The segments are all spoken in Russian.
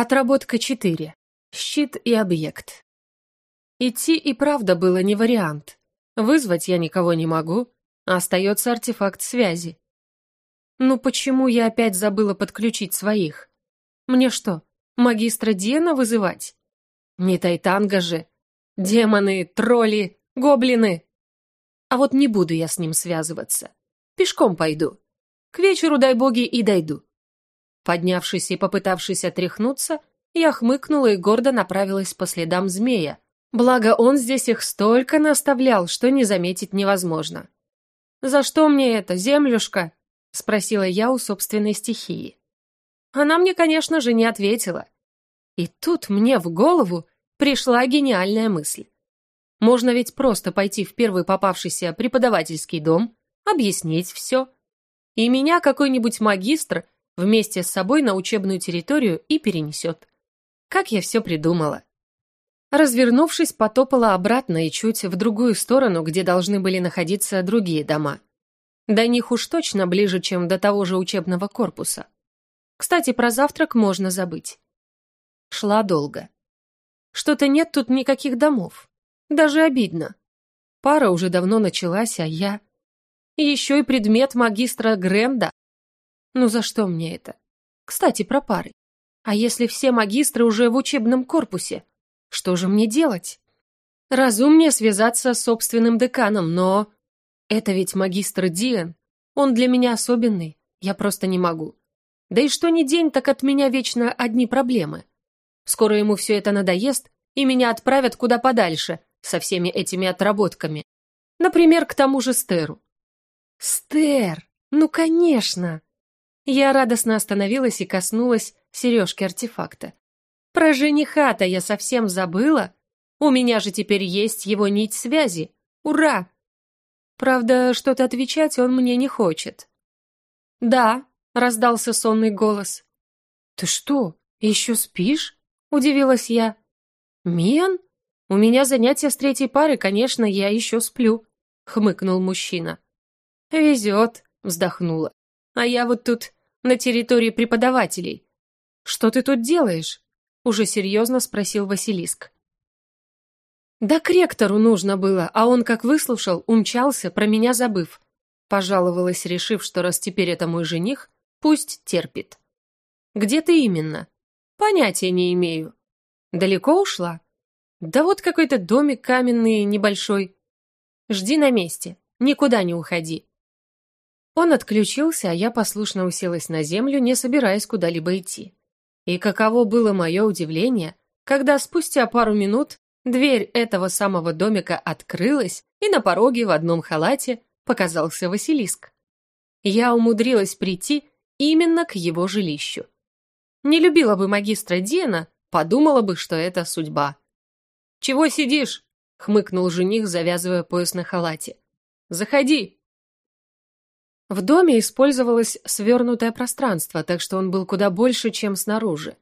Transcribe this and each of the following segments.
Отработка 4. Щит и объект. Идти и правда было не вариант. Вызвать я никого не могу, а остается артефакт связи. Ну почему я опять забыла подключить своих? Мне что, магистра Диана вызывать? Не Тайтанга же. Демоны, тролли, гоблины. А вот не буду я с ним связываться. Пешком пойду. К вечеру, дай боги, и дойду. Поднявшись и попытавшись отряхнуться, я хмыкнула и гордо направилась по следам змея. Благо, он здесь их столько наставлял, что не заметить невозможно. «За что мне это, землюшка?» — спросила я у собственной стихии. Она мне, конечно же, не ответила. И тут мне в голову пришла гениальная мысль. Можно ведь просто пойти в первый попавшийся преподавательский дом, объяснить все. И меня какой-нибудь магистр вместе с собой на учебную территорию и перенесет. Как я все придумала. Развернувшись, потопала обратно и чуть в другую сторону, где должны были находиться другие дома. До них уж точно ближе, чем до того же учебного корпуса. Кстати, про завтрак можно забыть. Шла долго. Что-то нет тут никаких домов. Даже обидно. Пара уже давно началась, а я... Еще и предмет магистра Гренда. Ну за что мне это? Кстати, про пары. А если все магистры уже в учебном корпусе? Что же мне делать? Разумнее связаться с собственным деканом, но... Это ведь магистр Диан. Он для меня особенный. Я просто не могу. Да и что ни день, так от меня вечно одни проблемы. Скоро ему все это надоест, и меня отправят куда подальше со всеми этими отработками. Например, к тому же Стеру. Стер! Ну, конечно! Я радостно остановилась и коснулась сережки артефакта. Про жениха-то я совсем забыла. У меня же теперь есть его нить связи. Ура! Правда, что-то отвечать он мне не хочет. «Да», — раздался сонный голос. «Ты что, еще спишь?» — удивилась я. «Миан? У меня занятия с третьей пары, конечно, я еще сплю», — хмыкнул мужчина. «Везет», — вздохнула. «А я вот тут на территории преподавателей. Что ты тут делаешь?» — уже серьезно спросил Василиск. «Да к ректору нужно было, а он, как выслушал, умчался, про меня забыв», — пожаловалась, решив, что раз теперь это мой жених, пусть терпит. «Где ты именно?» «Понятия не имею». «Далеко ушла?» «Да вот какой-то домик каменный, небольшой». «Жди на месте, никуда не уходи. Он отключился, а я послушно уселась на землю, не собираясь куда-либо идти. И каково было мое удивление, когда спустя пару минут дверь этого самого домика открылась, и на пороге в одном халате показался Василиск. Я умудрилась прийти именно к его жилищу. Не любила бы магистра Диана, подумала бы, что это судьба. «Чего сидишь?» — хмыкнул жених, завязывая пояс на халате. «Заходи!» В доме использовалось свернутое пространство, так что он был куда больше, чем снаружи.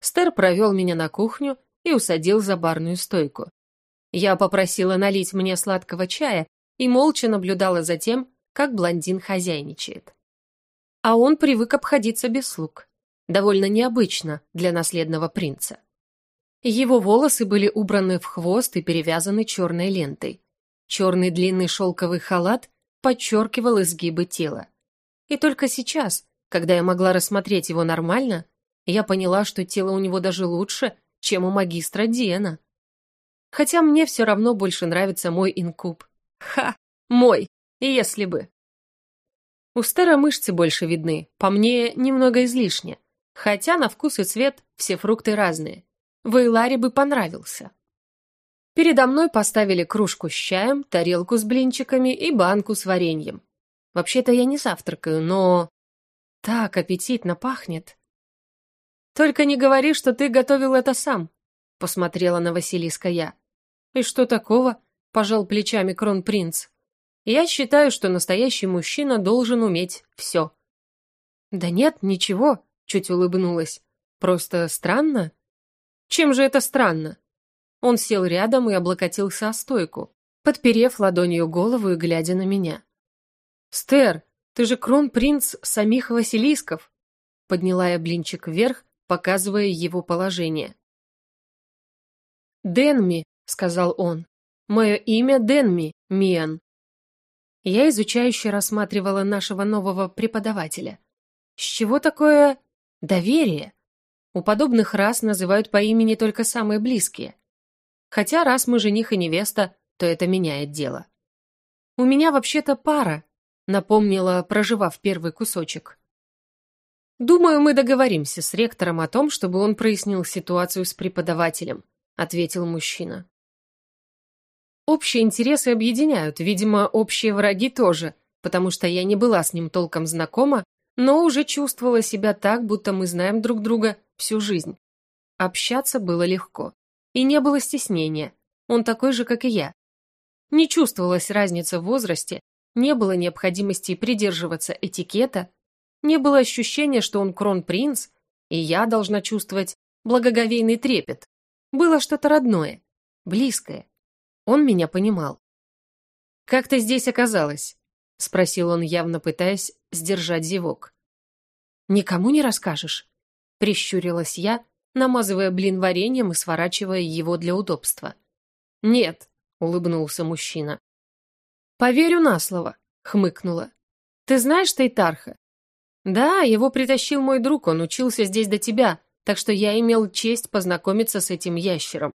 Стер провел меня на кухню и усадил за барную стойку. Я попросила налить мне сладкого чая и молча наблюдала за тем, как блондин хозяйничает. А он привык обходиться без слуг. Довольно необычно для наследного принца. Его волосы были убраны в хвост и перевязаны черной лентой. Черный длинный шелковый халат подчеркивал изгибы тела. И только сейчас, когда я могла рассмотреть его нормально, я поняла, что тело у него даже лучше, чем у магистра Диана. Хотя мне все равно больше нравится мой инкуб. Ха, мой, если бы. У Стера мышцы больше видны, по мне немного излишне. Хотя на вкус и цвет все фрукты разные. Вейларе бы понравился. Передо мной поставили кружку с чаем, тарелку с блинчиками и банку с вареньем. Вообще-то я не завтракаю, но... Так аппетитно пахнет. «Только не говори, что ты готовил это сам», — посмотрела на Василиска я. «И что такого?» — пожал плечами кронпринц. «Я считаю, что настоящий мужчина должен уметь все». «Да нет, ничего», — чуть улыбнулась. «Просто странно». «Чем же это странно?» Он сел рядом и облокотился о стойку, подперев ладонью голову и глядя на меня. «Стер, ты же кронпринц самих Василисков!» Подняла я блинчик вверх, показывая его положение. «Денми», — сказал он. «Мое имя Денми, Миан». Я изучающе рассматривала нашего нового преподавателя. С чего такое доверие? У подобных рас называют по имени только самые близкие. Хотя раз мы жених и невеста, то это меняет дело. «У меня вообще-то пара», — напомнила, проживав первый кусочек. «Думаю, мы договоримся с ректором о том, чтобы он прояснил ситуацию с преподавателем», — ответил мужчина. Общие интересы объединяют, видимо, общие враги тоже, потому что я не была с ним толком знакома, но уже чувствовала себя так, будто мы знаем друг друга всю жизнь. Общаться было легко. И не было стеснения. Он такой же, как и я. Не чувствовалась разница в возрасте, не было необходимости придерживаться этикета, не было ощущения, что он кронпринц, и я должна чувствовать благоговейный трепет. Было что-то родное, близкое. Он меня понимал. «Как ты здесь оказалась?» — спросил он, явно пытаясь сдержать зевок. «Никому не расскажешь?» — прищурилась я, намазывая блин вареньем и сворачивая его для удобства. «Нет», — улыбнулся мужчина. «Поверю на слово», — хмыкнула. «Ты знаешь Тайтарха?» «Да, его притащил мой друг, он учился здесь до тебя, так что я имел честь познакомиться с этим ящером.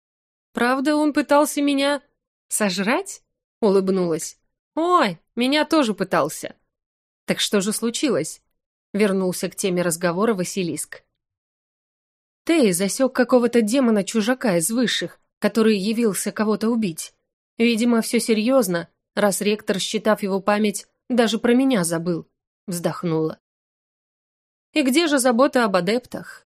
Правда, он пытался меня «Сожрать?» — улыбнулась. «Ой, меня тоже пытался». «Так что же случилось?» — вернулся к теме разговора Василиск. Тей засек какого-то демона-чужака из высших, который явился кого-то убить. Видимо, все серьезно, раз ректор, считав его память, даже про меня забыл. Вздохнула. И где же забота об адептах?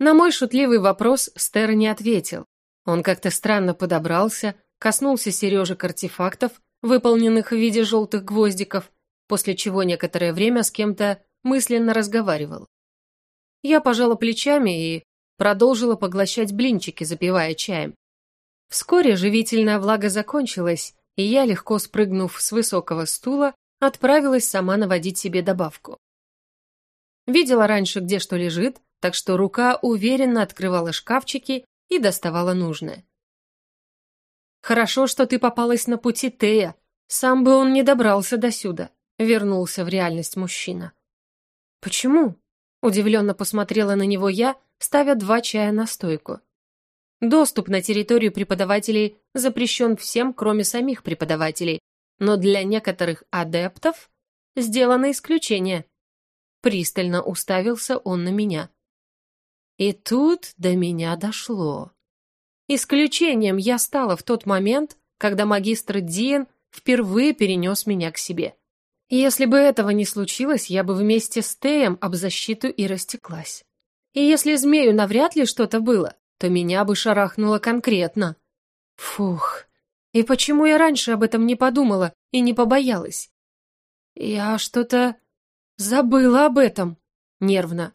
На мой шутливый вопрос Стер не ответил. Он как-то странно подобрался, коснулся сережек артефактов, выполненных в виде желтых гвоздиков, после чего некоторое время с кем-то мысленно разговаривал. Я пожала плечами и продолжила поглощать блинчики, запивая чаем. Вскоре живительная влага закончилась, и я, легко спрыгнув с высокого стула, отправилась сама наводить себе добавку. Видела раньше, где что лежит, так что рука уверенно открывала шкафчики и доставала нужное. «Хорошо, что ты попалась на пути Тея. Сам бы он не добрался до сюда», — вернулся в реальность мужчина. «Почему?» — удивленно посмотрела на него я, ставя два чая на стойку. Доступ на территорию преподавателей запрещен всем, кроме самих преподавателей, но для некоторых адептов сделано исключение. Пристально уставился он на меня. И тут до меня дошло. Исключением я стала в тот момент, когда магистр Диен впервые перенес меня к себе. Если бы этого не случилось, я бы вместе с Теем об защиту и растеклась. И если змею навряд ли что-то было, то меня бы шарахнуло конкретно. Фух, и почему я раньше об этом не подумала и не побоялась? Я что-то забыла об этом, нервно.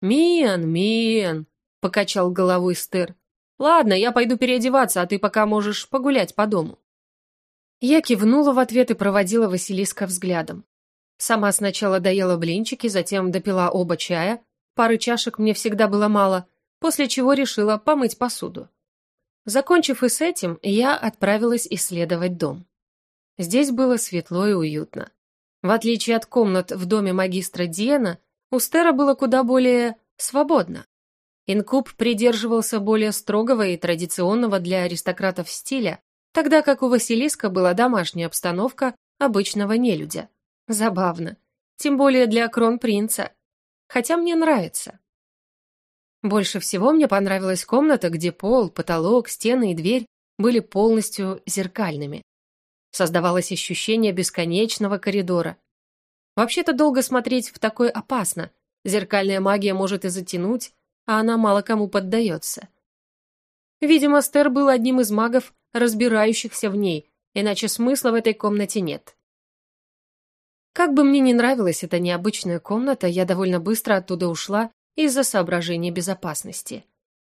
«Миан, Миан», — покачал головой Стер, «Ладно, я пойду переодеваться, а ты пока можешь погулять по дому». Я кивнула в ответ и проводила Василиска взглядом. Сама сначала доела блинчики, затем допила оба чая, пары чашек мне всегда было мало, после чего решила помыть посуду. Закончив и с этим, я отправилась исследовать дом. Здесь было светло и уютно. В отличие от комнат в доме магистра Диена, у Стера было куда более свободно. Инкуб придерживался более строгого и традиционного для аристократов стиля, тогда как у Василиска была домашняя обстановка обычного нелюдя. Забавно. Тем более для кронпринца. Хотя мне нравится. Больше всего мне понравилась комната, где пол, потолок, стены и дверь были полностью зеркальными. Создавалось ощущение бесконечного коридора. Вообще-то долго смотреть в такое опасно. Зеркальная магия может и затянуть, а она мало кому поддается. Видимо, Стер был одним из магов, разбирающихся в ней, иначе смысла в этой комнате нет. Как бы мне ни нравилась эта необычная комната, я довольно быстро оттуда ушла из-за соображения безопасности.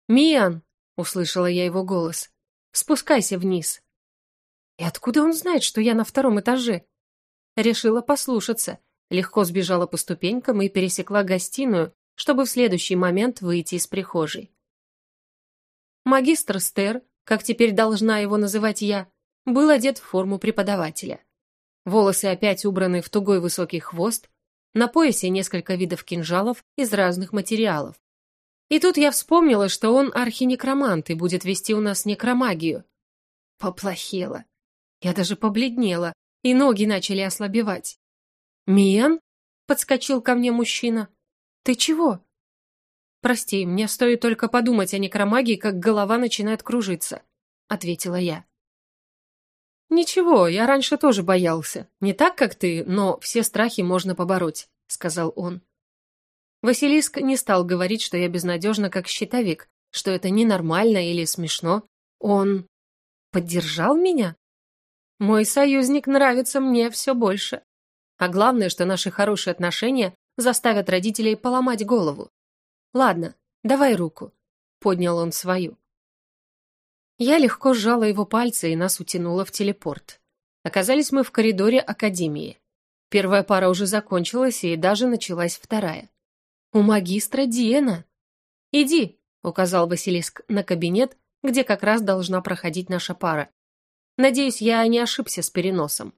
«Миан!» — услышала я его голос. «Спускайся вниз». И откуда он знает, что я на втором этаже? Решила послушаться, легко сбежала по ступенькам и пересекла гостиную, чтобы в следующий момент выйти из прихожей. Магистр Стер, как теперь должна его называть я, был одет в форму преподавателя. Волосы опять убраны в тугой высокий хвост, на поясе несколько видов кинжалов из разных материалов. И тут я вспомнила, что он архинекромант и будет вести у нас некромагию. Поплохело. Я даже побледнела, и ноги начали ослабевать. «Миен?» — подскочил ко мне мужчина. «Ты чего?» «Прости, мне стоит только подумать о некромагии, как голова начинает кружиться», — ответила я. «Ничего, я раньше тоже боялся. Не так, как ты, но все страхи можно побороть», — сказал он. Василиск не стал говорить, что я безнадежна как щитовик, что это ненормально или смешно. Он поддержал меня? Мой союзник нравится мне все больше. А главное, что наши хорошие отношения заставят родителей поломать голову. Ладно, давай руку. Поднял он свою. Я легко сжала его пальцы и нас утянула в телепорт. Оказались мы в коридоре академии. Первая пара уже закончилась, и даже началась вторая. У магистра Диена. «Иди», — указал Василиск на кабинет, где как раз должна проходить наша пара. Надеюсь, я не ошибся с переносом.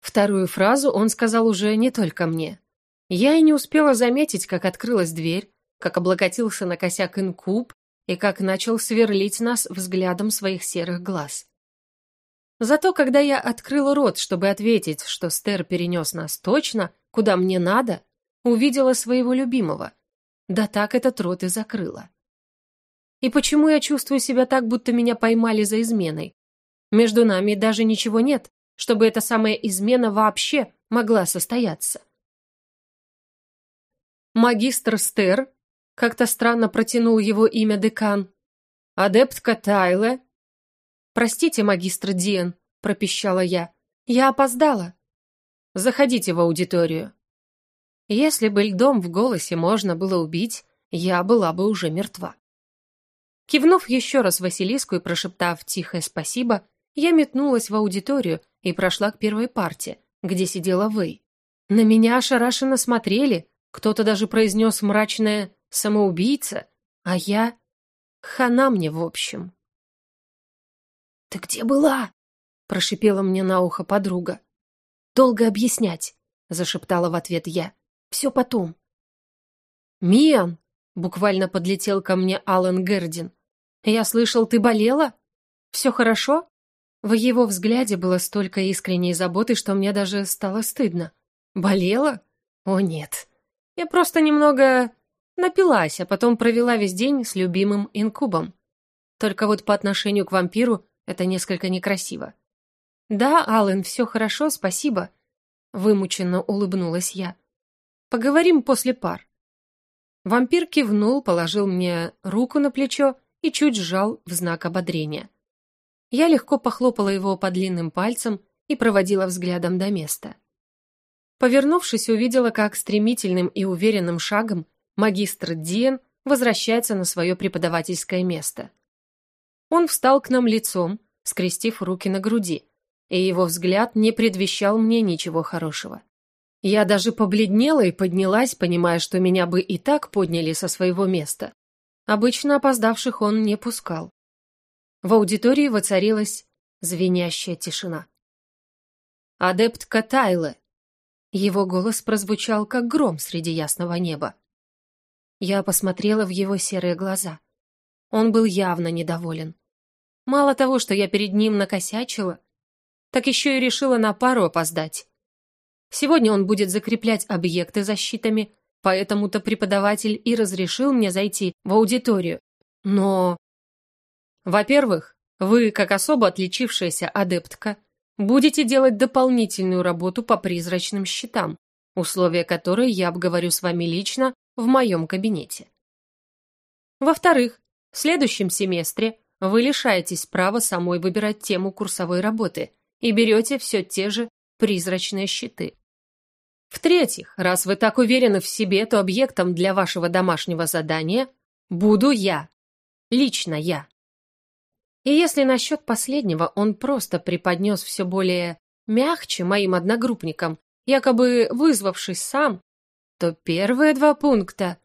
Вторую фразу он сказал уже не только мне. Я и не успела заметить, как открылась дверь, как облокотился на косяк инкуб и как начал сверлить нас взглядом своих серых глаз. Зато когда я открыла рот, чтобы ответить, что Стер перенес нас точно, куда мне надо, увидела своего любимого. Да так этот рот и закрыла. И почему я чувствую себя так, будто меня поймали за изменой? Между нами даже ничего нет, чтобы эта самая измена вообще могла состояться. Магистр Стер, как-то странно протянул его имя декан. Адептка Тайле. Простите, магистр Диен, пропищала я. Я опоздала. Заходите в аудиторию. Если бы льдом в голосе можно было убить, я была бы уже мертва. Кивнув еще раз Василиску и прошептав тихое спасибо, я метнулась в аудиторию и прошла к первой парте, где сидела Вэй. На меня ошарашенно смотрели, кто-то даже произнес мрачное «самоубийца», а я... Хана мне, в общем. «Ты где была?» — прошипела мне на ухо подруга. «Долго объяснять», — зашептала в ответ я. «Все потом». «Миан!» — буквально подлетел ко мне Алан Гердин. «Я слышал, ты болела? Все хорошо?» В его взгляде было столько искренней заботы, что мне даже стало стыдно. Болела? О нет. Я просто немного напилась, а потом провела весь день с любимым инкубом. Только вот по отношению к вампиру это несколько некрасиво. «Да, Аллен, все хорошо, спасибо», — вымученно улыбнулась я. «Поговорим после пар». Вампир кивнул, положил мне руку на плечо и чуть сжал в знак ободрения. Я легко похлопала его по длинным пальцам и проводила взглядом до места. Повернувшись, увидела, как стремительным и уверенным шагом магистр Диен возвращается на свое преподавательское место. Он встал к нам лицом, скрестив руки на груди, и его взгляд не предвещал мне ничего хорошего. Я даже побледнела и поднялась, понимая, что меня бы и так подняли со своего места. Обычно опоздавших он не пускал. В аудитории воцарилась звенящая тишина. «Адептка Тайле!» Его голос прозвучал, как гром среди ясного неба. Я посмотрела в его серые глаза. Он был явно недоволен. Мало того, что я перед ним накосячила, так еще и решила на пару опоздать. Сегодня он будет закреплять объекты защитами, поэтому-то преподаватель и разрешил мне зайти в аудиторию. Но во-первых, вы, как особо отличившаяся адептка, будете делать дополнительную работу по призрачным щитам, условия которой я обговорю с вами лично в моем кабинете. Во-вторых, в следующем семестре вы лишаетесь права самой выбирать тему курсовой работы и берете все те же призрачные щиты. В-третьих, раз вы так уверены в себе, то объектом для вашего домашнего задания буду я. Лично я. И если насчет последнего он просто преподнес все более мягче моим одногруппникам, якобы вызвавшись сам, то первые два пункта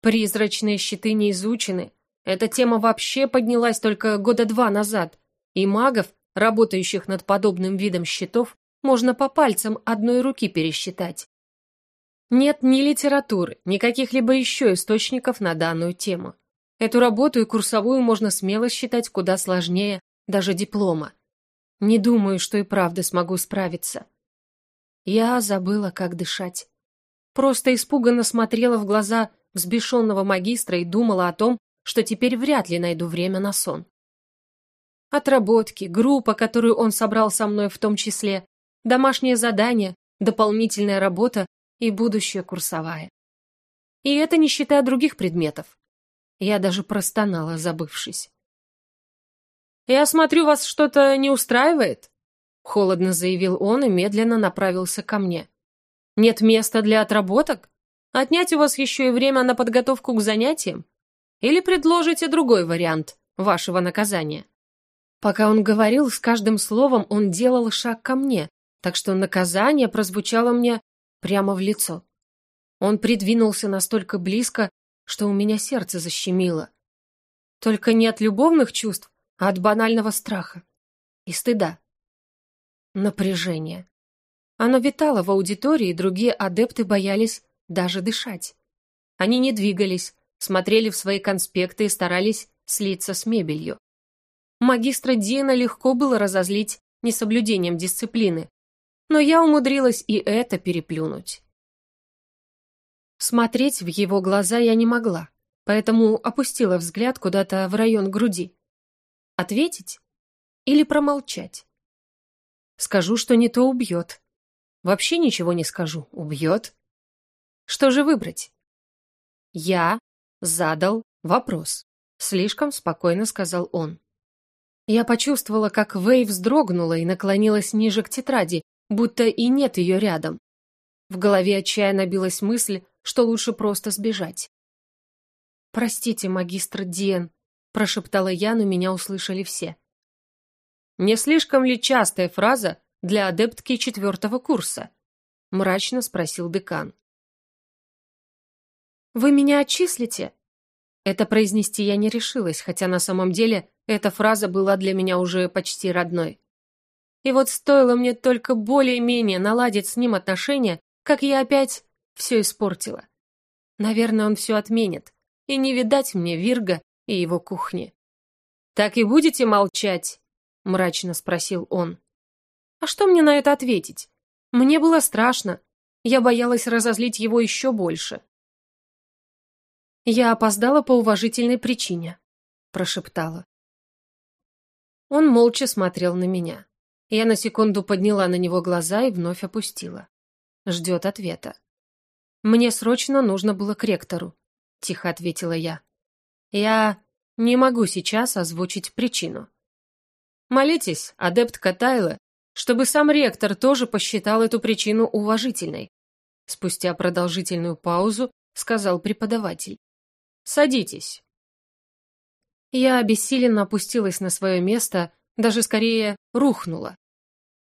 Призрачные щиты не изучены. Эта тема вообще поднялась только года два назад, и магов, работающих над подобным видом щитов, можно по пальцам одной руки пересчитать. Нет ни литературы, ни каких-либо еще источников на данную тему. Эту работу и курсовую можно смело считать куда сложнее даже диплома. Не думаю, что и правда смогу справиться. Я забыла, как дышать. Просто испуганно смотрела в глаза взбешенного магистра и думала о том, что теперь вряд ли найду время на сон. Отработки, группа, которую он собрал со мной в том числе, домашнее задание, дополнительная работа и будущая курсовая. И это не считая других предметов. Я даже простонала, забывшись. «Я смотрю, вас что-то не устраивает?» Холодно заявил он и медленно направился ко мне. «Нет места для отработок? Отнять у вас еще и время на подготовку к занятиям? Или предложите другой вариант вашего наказания?» Пока он говорил, с каждым словом он делал шаг ко мне, так что наказание прозвучало мне прямо в лицо. Он придвинулся настолько близко, что у меня сердце защемило. Только не от любовных чувств, а от банального страха и стыда. Напряжение. Оно витало в аудитории, и другие адепты боялись даже дышать. Они не двигались, смотрели в свои конспекты и старались слиться с мебелью. Магистра Дина легко было разозлить несоблюдением дисциплины, но я умудрилась и это переплюнуть. Смотреть в его глаза я не могла, поэтому опустила взгляд куда-то в район груди. Ответить или промолчать? Скажу, что не то убьет. Вообще ничего не скажу, убьет. Что же выбрать? Я задал вопрос. Слишком спокойно сказал он. Я почувствовала, как Вэй вздрогнула и наклонилась ниже к тетради, будто и нет ее рядом. В голове отчаянно билась мысль, что лучше просто сбежать. «Простите, магистр Диен», – прошептала я, но меня услышали все. «Не слишком ли частая фраза для адептки четвертого курса?» – мрачно спросил декан. «Вы меня отчислите?» Это произнести я не решилась, хотя на самом деле эта фраза была для меня уже почти родной. И вот стоило мне только более-менее наладить с ним отношения, как я опять все испортила. Наверное, он все отменит, и не видать мне Вирга и его кухни. «Так и будете молчать?» – мрачно спросил он. «А что мне на это ответить? Мне было страшно. Я боялась разозлить его еще больше». «Я опоздала по уважительной причине», – прошептала. Он молча смотрел на меня. Я на секунду подняла на него глаза и вновь опустила. Ждет ответа. «Мне срочно нужно было к ректору», — тихо ответила я. «Я не могу сейчас озвучить причину». «Молитесь, адепт Катайла, чтобы сам ректор тоже посчитал эту причину уважительной», спустя продолжительную паузу сказал преподаватель. «Садитесь». Я обессиленно опустилась на свое место, даже скорее рухнула.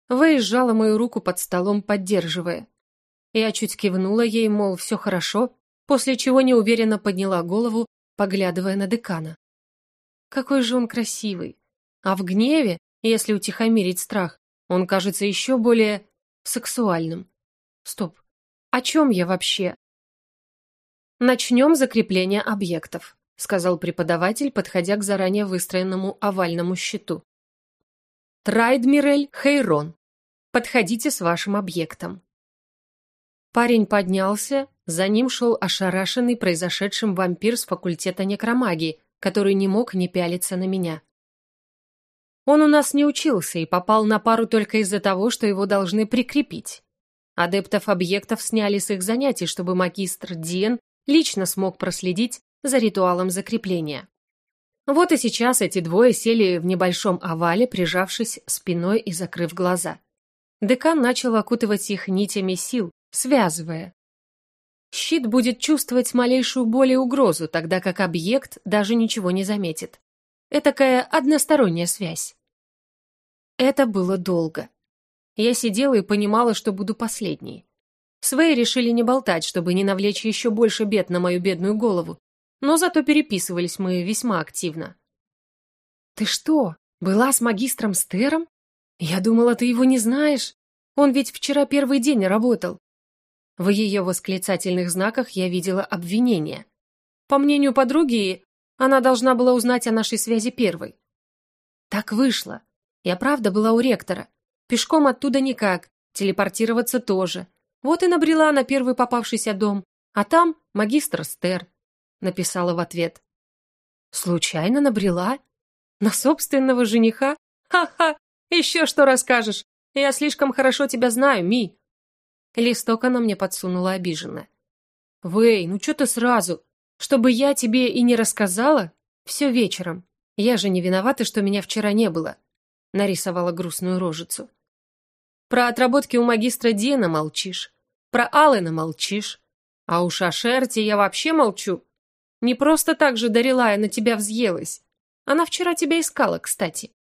Вэй мою руку под столом, поддерживая. Я чуть кивнула ей, мол, все хорошо, после чего неуверенно подняла голову, поглядывая на декана. Какой же он красивый. А в гневе, если утихомирить страх, он кажется еще более сексуальным. Стоп, о чем я вообще? Начнем закрепление объектов сказал преподаватель, подходя к заранее выстроенному овальному щиту. Трайдмирель Хейрон, подходите с вашим объектом. Парень поднялся, за ним шел ошарашенный произошедшим вампир с факультета некромагии, который не мог не пялиться на меня. Он у нас не учился и попал на пару только из-за того, что его должны прикрепить. Адептов объектов сняли с их занятий, чтобы магистр Диен лично смог проследить за ритуалом закрепления. Вот и сейчас эти двое сели в небольшом овале, прижавшись спиной и закрыв глаза. Декан начал окутывать их нитями сил, связывая. Щит будет чувствовать малейшую боль и угрозу, тогда как объект даже ничего не заметит. Этакая односторонняя связь. Это было долго. Я сидела и понимала, что буду последней. С Вэй решили не болтать, чтобы не навлечь еще больше бед на мою бедную голову, но зато переписывались мы весьма активно. «Ты что, была с магистром Стером? Я думала, ты его не знаешь. Он ведь вчера первый день работал». В ее восклицательных знаках я видела обвинение. По мнению подруги, она должна была узнать о нашей связи первой. Так вышло. Я правда была у ректора. Пешком оттуда никак, телепортироваться тоже. Вот и набрела на первый попавшийся дом, а там магистр Стер. Написала в ответ. Случайно набрела? На собственного жениха? Ха-ха, еще что расскажешь. Я слишком хорошо тебя знаю, Ми. Листок она мне подсунула обиженно. Вэй, ну что ты сразу? Чтобы я тебе и не рассказала? Все вечером. Я же не виновата, что меня вчера не было. Нарисовала грустную рожицу. Про отработки у магистра Дина молчишь. Про Аллена молчишь. А уж о Шерте я вообще молчу. Не просто так же Дарилая на тебя взъелась. Она вчера тебя искала, кстати.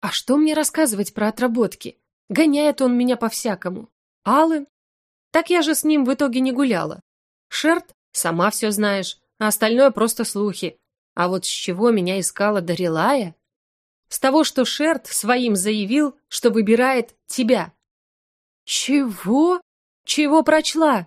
А что мне рассказывать про отработки? Гоняет он меня по-всякому. Аллен? Так я же с ним в итоге не гуляла. Шерт? Сама все знаешь а остальное просто слухи. А вот с чего меня искала Дарилая? С того, что Шерт своим заявил, что выбирает тебя. Чего? Чего прочла?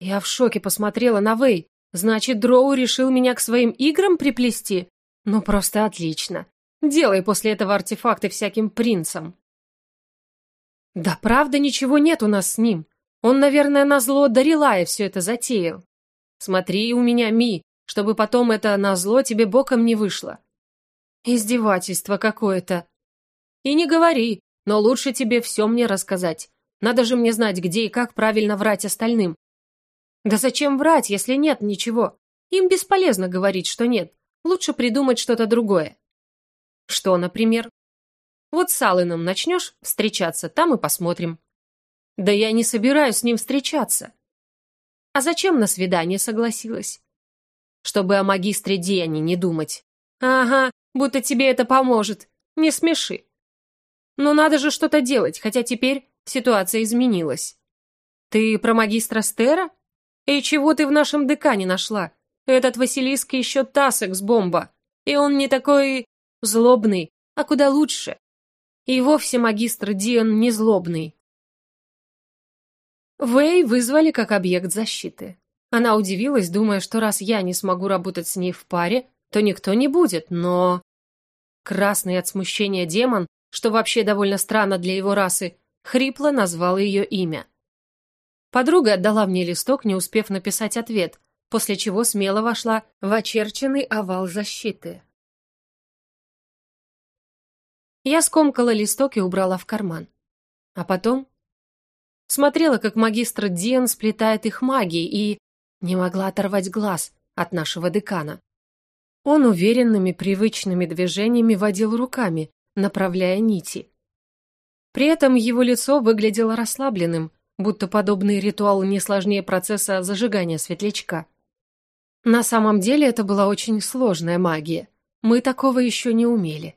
Я в шоке посмотрела на Вэй. Значит, Дроу решил меня к своим играм приплести? Ну, просто отлично. Делай после этого артефакты всяким принцам. Да правда ничего нет у нас с ним. Он, наверное, назло Дарилая все это затеял. Смотри у меня, Ми, чтобы потом это назло тебе боком не вышло. Издевательство какое-то. И не говори, но лучше тебе все мне рассказать. Надо же мне знать, где и как правильно врать остальным. Да зачем врать, если нет ничего? Им бесполезно говорить, что нет. Лучше придумать что-то другое. Что, например? Вот с Алленом начнешь встречаться, там и посмотрим. Да я не собираюсь с ним встречаться. А зачем на свидание согласилась? Чтобы о магистре Диане не думать. Ага, будто тебе это поможет. Не смеши. Но надо же что-то делать, хотя теперь ситуация изменилась. Ты про магистра Стера? И чего ты в нашем декане нашла? Этот Василиск еще тасок с бомба. И он не такой злобный, а куда лучше. И вовсе магистр Диан не злобный. Вэй вызвали как объект защиты. Она удивилась, думая, что раз я не смогу работать с ней в паре, то никто не будет, но... Красный от смущения демон, что вообще довольно странно для его расы, хрипло назвал ее имя. Подруга отдала мне листок, не успев написать ответ, после чего смело вошла в очерченный овал защиты. Я скомкала листок и убрала в карман. А потом Смотрела, как магистр Диан сплетает их магией и не могла оторвать глаз от нашего декана. Он уверенными, привычными движениями водил руками, направляя нити. При этом его лицо выглядело расслабленным, будто подобный ритуал не сложнее процесса зажигания светлячка. На самом деле это была очень сложная магия. Мы такого еще не умели.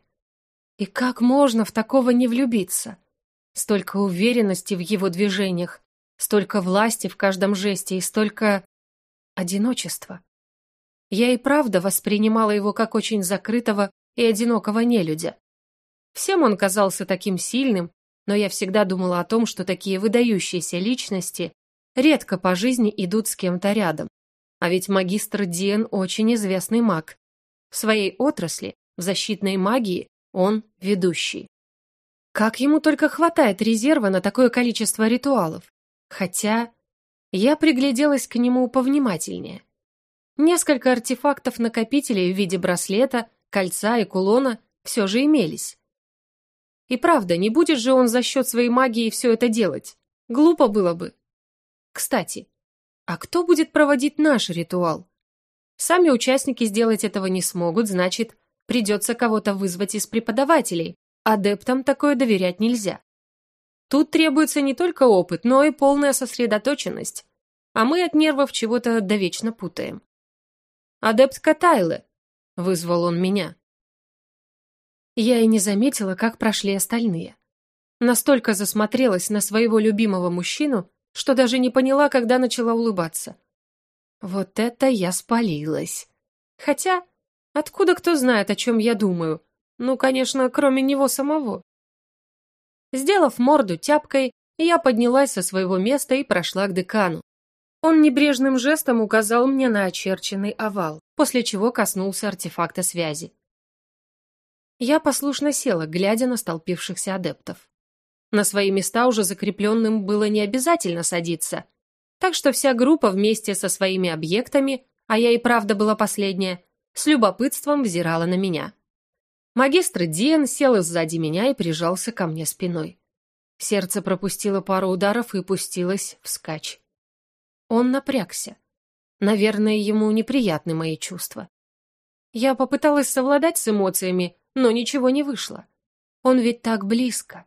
И как можно в такого не влюбиться? Столько уверенности в его движениях, столько власти в каждом жесте и столько одиночества. Я и правда воспринимала его как очень закрытого и одинокого нелюдя. Всем он казался таким сильным, но я всегда думала о том, что такие выдающиеся личности редко по жизни идут с кем-то рядом. А ведь магистр Диен очень известный маг. В своей отрасли, в защитной магии, он ведущий. Как ему только хватает резерва на такое количество ритуалов? Хотя я пригляделась к нему повнимательнее. Несколько артефактов-накопителей в виде браслета, кольца и кулона все же имелись. И правда, не будет же он за счет своей магии все это делать. Глупо было бы. Кстати, а кто будет проводить наш ритуал? Сами участники сделать этого не смогут, значит, придется кого-то вызвать из преподавателей, Адептам такое доверять нельзя. Тут требуется не только опыт, но и полная сосредоточенность, а мы от нервов чего-то довечно путаем. «Адепт Катайле», — вызвал он меня. Я и не заметила, как прошли остальные. Настолько засмотрелась на своего любимого мужчину, что даже не поняла, когда начала улыбаться. Вот это я спалилась. Хотя, откуда кто знает, о чем я думаю? Ну, конечно, кроме него самого. Сделав морду тяпкой, я поднялась со своего места и прошла к декану. Он небрежным жестом указал мне на очерченный овал, после чего коснулся артефакта связи. Я послушно села, глядя на столпившихся адептов. На свои места уже закрепленным было не обязательно садиться, так что вся группа вместе со своими объектами, а я и правда была последняя, с любопытством взирала на меня. Магистр Диен сел сзади меня и прижался ко мне спиной. Сердце пропустило пару ударов и пустилось вскачь. Он напрягся. Наверное, ему неприятны мои чувства. Я попыталась совладать с эмоциями, но ничего не вышло. Он ведь так близко.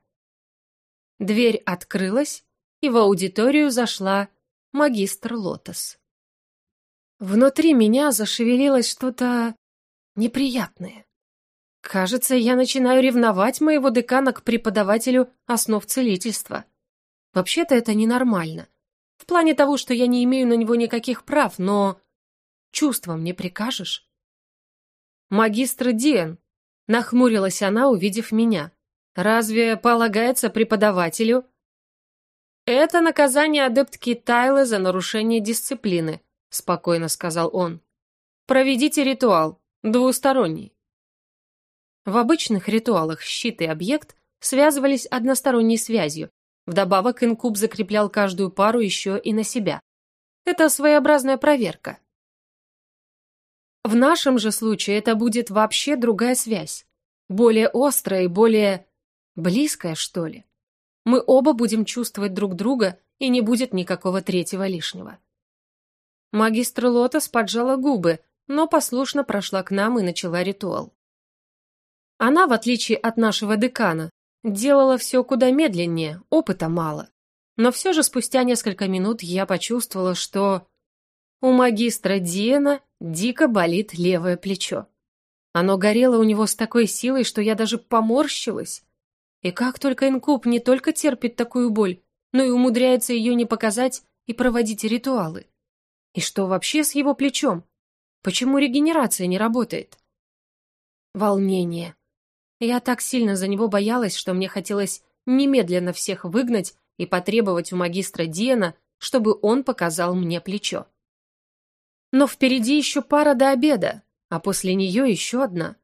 Дверь открылась, и в аудиторию зашла магистр Лотос. Внутри меня зашевелилось что-то неприятное. Кажется, я начинаю ревновать моего декана к преподавателю основ целительства. Вообще-то это ненормально. Плане того, что я не имею на него никаких прав, но... Чувством не прикажешь? Магистр Диэн, нахмурилась она, увидев меня. Разве полагается преподавателю? Это наказание адептки Тайлы за нарушение дисциплины, спокойно сказал он. Проведите ритуал, двусторонний. В обычных ритуалах щит и объект связывались односторонней связью. Вдобавок инкуб закреплял каждую пару еще и на себя. Это своеобразная проверка. В нашем же случае это будет вообще другая связь. Более острая и более... близкая, что ли. Мы оба будем чувствовать друг друга, и не будет никакого третьего лишнего. Магистр Лотос поджала губы, но послушно прошла к нам и начала ритуал. Она, в отличие от нашего декана, делала все куда медленнее, опыта мало. Но все же спустя несколько минут я почувствовала, что у магистра Диена дико болит левое плечо. Оно горело у него с такой силой, что я даже поморщилась. И как только инкуб не только терпит такую боль, но и умудряется ее не показать и проводить ритуалы. И что вообще с его плечом? Почему регенерация не работает? Волнение. Я так сильно за него боялась, что мне хотелось немедленно всех выгнать и потребовать у магистра Диана, чтобы он показал мне плечо. Но впереди еще пара до обеда, а после нее еще одна.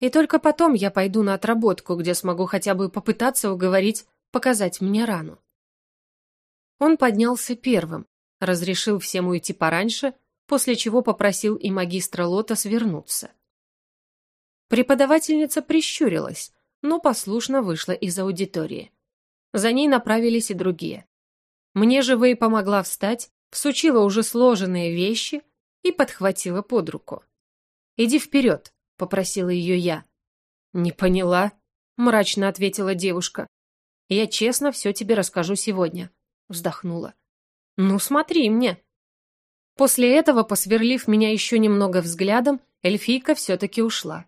И только потом я пойду на отработку, где смогу хотя бы попытаться уговорить показать мне рану. Он поднялся первым, разрешил всем уйти пораньше, после чего попросил и магистра Лота свернуться. Преподавательница прищурилась, но послушно вышла из аудитории. За ней направились и другие. Мне же Вэй помогла встать, всучила уже сложенные вещи и подхватила под руку. «Иди вперед», — попросила ее я. «Не поняла», — мрачно ответила девушка. «Я честно все тебе расскажу сегодня», — вздохнула. «Ну, смотри мне». После этого, посверлив меня еще немного взглядом, эльфийка все-таки ушла.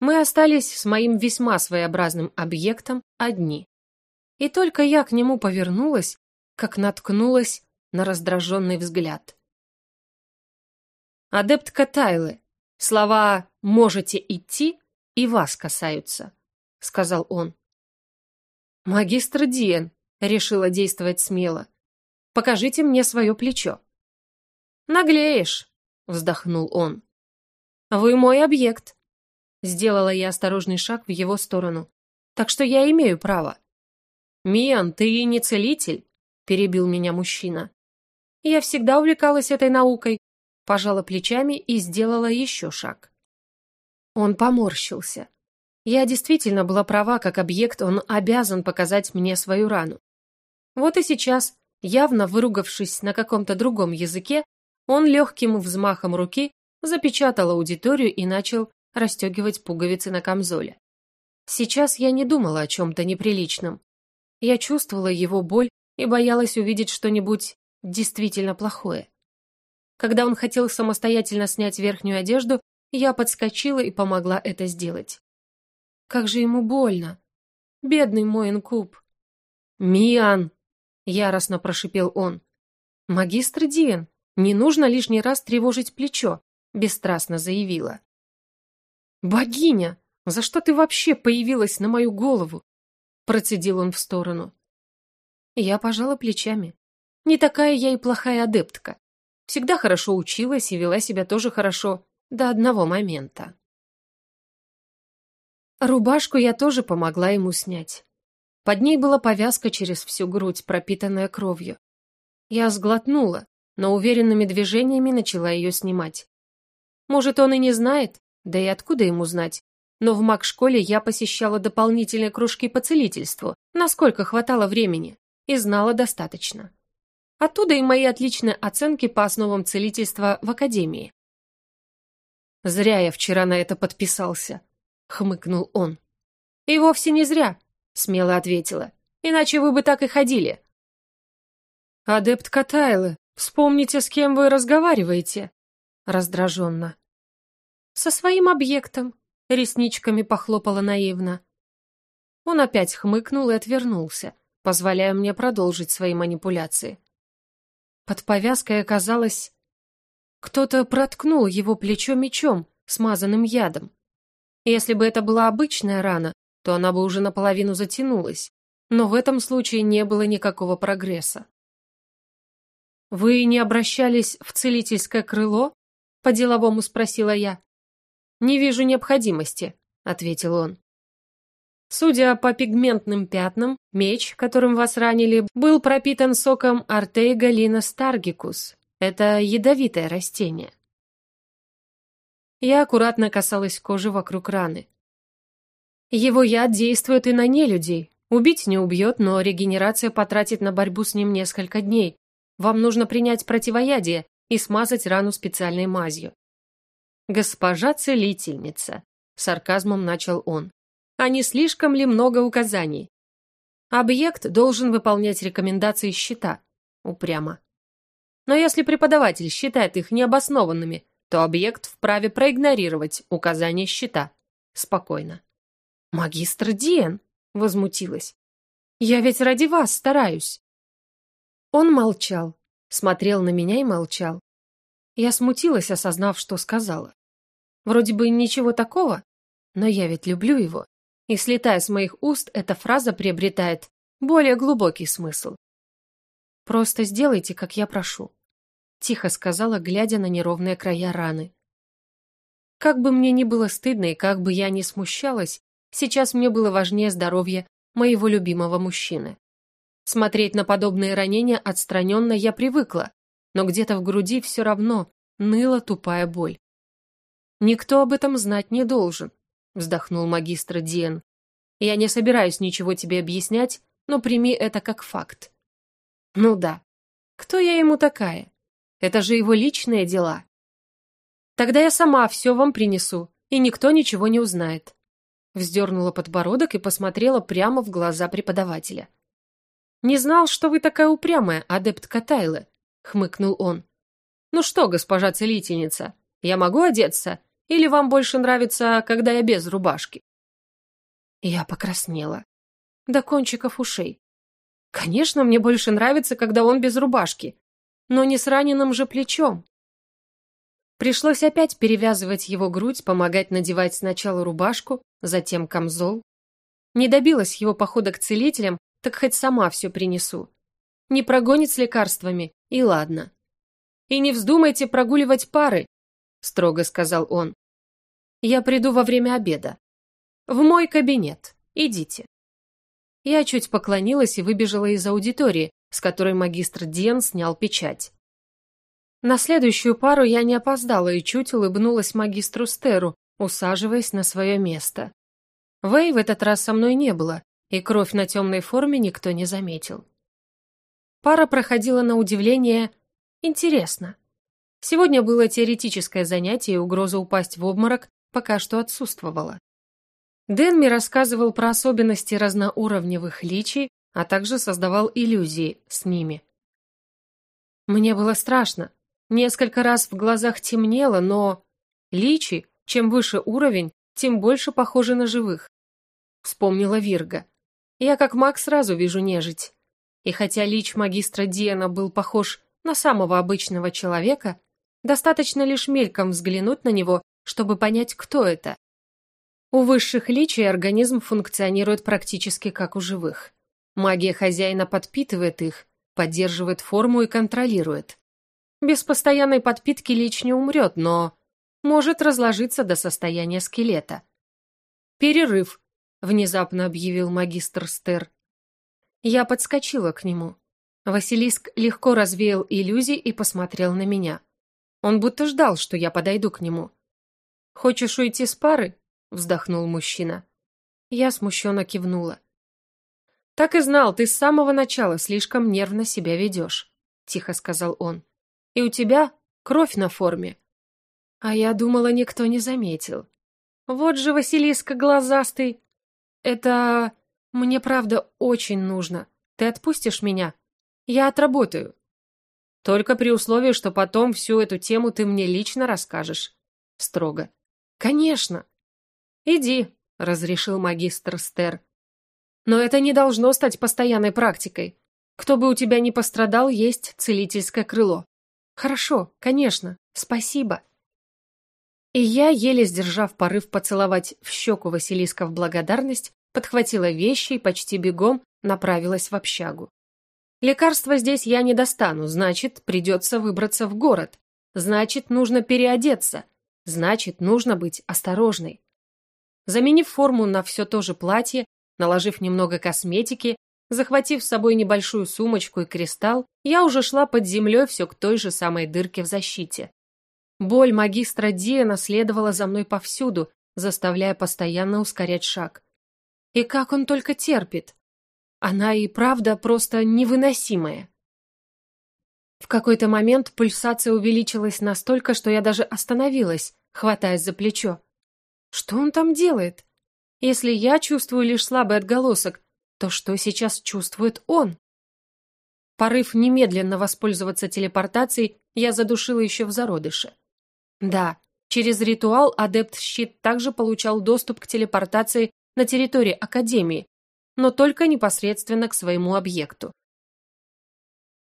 Мы остались с моим весьма своеобразным объектом одни. И только я к нему повернулась, как наткнулась на раздраженный взгляд. «Адептка Тайлы, слова «можете идти» и вас касаются», — сказал он. «Магистр Диен», — решила действовать смело, — «покажите мне свое плечо». «Наглеешь», — вздохнул он. «Вы мой объект, Сделала я осторожный шаг в его сторону. Так что я имею право. «Миан, ты не целитель?» – перебил меня мужчина. Я всегда увлекалась этой наукой, пожала плечами и сделала еще шаг. Он поморщился. Я действительно была права, как объект, он обязан показать мне свою рану. Вот и сейчас, явно выругавшись на каком-то другом языке, он легким взмахом руки запечатал аудиторию и начал расстегивать пуговицы на камзоле. Сейчас я не думала о чем-то неприличном. Я чувствовала его боль и боялась увидеть что-нибудь действительно плохое. Когда он хотел самостоятельно снять верхнюю одежду, я подскочила и помогла это сделать. Как же ему больно. Бедный мой инкуб. «Миан!» Яростно прошипел он. «Магистр Диен, не нужно лишний раз тревожить плечо», бесстрастно заявила. «Богиня, за что ты вообще появилась на мою голову?» Процедил он в сторону. Я пожала плечами. Не такая я и плохая адептка. Всегда хорошо училась и вела себя тоже хорошо, до одного момента. Рубашку я тоже помогла ему снять. Под ней была повязка через всю грудь, пропитанная кровью. Я сглотнула, но уверенными движениями начала ее снимать. Может, он и не знает, да и откуда ему знать, но в маг-школе я посещала дополнительные кружки по целительству, насколько хватало времени и знала достаточно. Оттуда и мои отличные оценки по основам целительства в академии. «Зря я вчера на это подписался», — хмыкнул он. «И вовсе не зря», — смело ответила. «Иначе вы бы так и ходили». «Адепт Катайлы, вспомните, с кем вы разговариваете», — раздраженно. «Со своим объектом», — ресничками похлопала наивно. Он опять хмыкнул и отвернулся, позволяя мне продолжить свои манипуляции. Под повязкой оказалось... Кто-то проткнул его плечо мечом, смазанным ядом. Если бы это была обычная рана, то она бы уже наполовину затянулась, но в этом случае не было никакого прогресса. «Вы не обращались в целительское крыло?» — по-деловому спросила я. «Не вижу необходимости», — ответил он. Судя по пигментным пятнам, меч, которым вас ранили, был пропитан соком Артейга старгикус. Это ядовитое растение. Я аккуратно касалась кожи вокруг раны. Его яд действует и на нелюдей. Убить не убьет, но регенерация потратит на борьбу с ним несколько дней. Вам нужно принять противоядие и смазать рану специальной мазью. «Госпожа целительница», — сарказмом начал он а не слишком ли много указаний. Объект должен выполнять рекомендации счета. Упрямо. Но если преподаватель считает их необоснованными, то объект вправе проигнорировать указания счета. Спокойно. «Магистр Диен!» — возмутилась. «Я ведь ради вас стараюсь!» Он молчал, смотрел на меня и молчал. Я смутилась, осознав, что сказала. Вроде бы ничего такого, но я ведь люблю его и, слетая с моих уст, эта фраза приобретает более глубокий смысл. «Просто сделайте, как я прошу», — тихо сказала, глядя на неровные края раны. Как бы мне ни было стыдно и как бы я ни смущалась, сейчас мне было важнее здоровье моего любимого мужчины. Смотреть на подобные ранения отстраненно я привыкла, но где-то в груди все равно ныла тупая боль. Никто об этом знать не должен, вздохнул магистр Диен. Я не собираюсь ничего тебе объяснять, но прими это как факт. Ну да. Кто я ему такая? Это же его личные дела. Тогда я сама все вам принесу, и никто ничего не узнает. Вздернула подбородок и посмотрела прямо в глаза преподавателя. «Не знал, что вы такая упрямая, адепт Катайлы», — хмыкнул он. «Ну что, госпожа целительница, я могу одеться или вам больше нравится, когда я без рубашки?» Я покраснела. До кончиков ушей. Конечно, мне больше нравится, когда он без рубашки, но не с раненым же плечом. Пришлось опять перевязывать его грудь, помогать надевать сначала рубашку, затем камзол. Не добилась его похода к целителям, так хоть сама все принесу. Не прогонит с лекарствами, и ладно. И не вздумайте прогуливать пары, строго сказал он. Я приду во время обеда. В мой кабинет. Идите. Я чуть поклонилась и выбежала из аудитории, с которой магистр Диен снял печать. На следующую пару я не опоздала и чуть улыбнулась магистру Стеру, усаживаясь на свое место. Вэй в этот раз со мной не было, и кровь на темной форме никто не заметил. Пара проходила на удивление интересно. Сегодня было теоретическое занятие, и угроза упасть в обморок пока что отсутствовала. Дэнми рассказывал про особенности разноуровневых личий, а также создавал иллюзии с ними. Мне было страшно. Несколько раз в глазах темнело, но... Личи, чем выше уровень, тем больше похожи на живых. Вспомнила Вирга. Я как маг сразу вижу нежить. И хотя лич магистра Диана был похож на самого обычного человека, достаточно лишь мельком взглянуть на него, чтобы понять, кто это. У высших личий организм функционирует практически как у живых. Магия хозяина подпитывает их, поддерживает форму и контролирует. Без постоянной подпитки лич не умрет, но может разложиться до состояния скелета. «Перерыв», — внезапно объявил магистр Стер. Я подскочила к нему. Василиск легко развеял иллюзии и посмотрел на меня. Он будто ждал, что я подойду к нему. «Хочешь уйти с пары?» — вздохнул мужчина. Я смущенно кивнула. «Так и знал, ты с самого начала слишком нервно себя ведешь», — тихо сказал он. «И у тебя кровь на форме». А я думала, никто не заметил. Вот же Василиска глазастый. Это... мне правда очень нужно. Ты отпустишь меня? Я отработаю. Только при условии, что потом всю эту тему ты мне лично расскажешь. Строго. Конечно. Иди, разрешил магистр Стер. Но это не должно стать постоянной практикой. Кто бы у тебя ни пострадал, есть целительское крыло. Хорошо, конечно, спасибо. И я, еле сдержав порыв поцеловать в щеку Василиска в благодарность, подхватила вещи и почти бегом направилась в общагу. Лекарства здесь я не достану, значит, придется выбраться в город. Значит, нужно переодеться. Значит, нужно быть осторожной. Заменив форму на все то же платье, Наложив немного косметики, захватив с собой небольшую сумочку и кристалл, я уже шла под землей все к той же самой дырке в защите. Боль магистра Диана следовала за мной повсюду, заставляя постоянно ускорять шаг. И как он только терпит. Она и правда просто невыносимая. В какой-то момент пульсация увеличилась настолько, что я даже остановилась, хватаясь за плечо. Что он там делает? Если я чувствую лишь слабый отголосок, то что сейчас чувствует он? Порыв немедленно воспользоваться телепортацией я задушила еще в зародыше. Да, через ритуал адепт-щит также получал доступ к телепортации на территории Академии, но только непосредственно к своему объекту.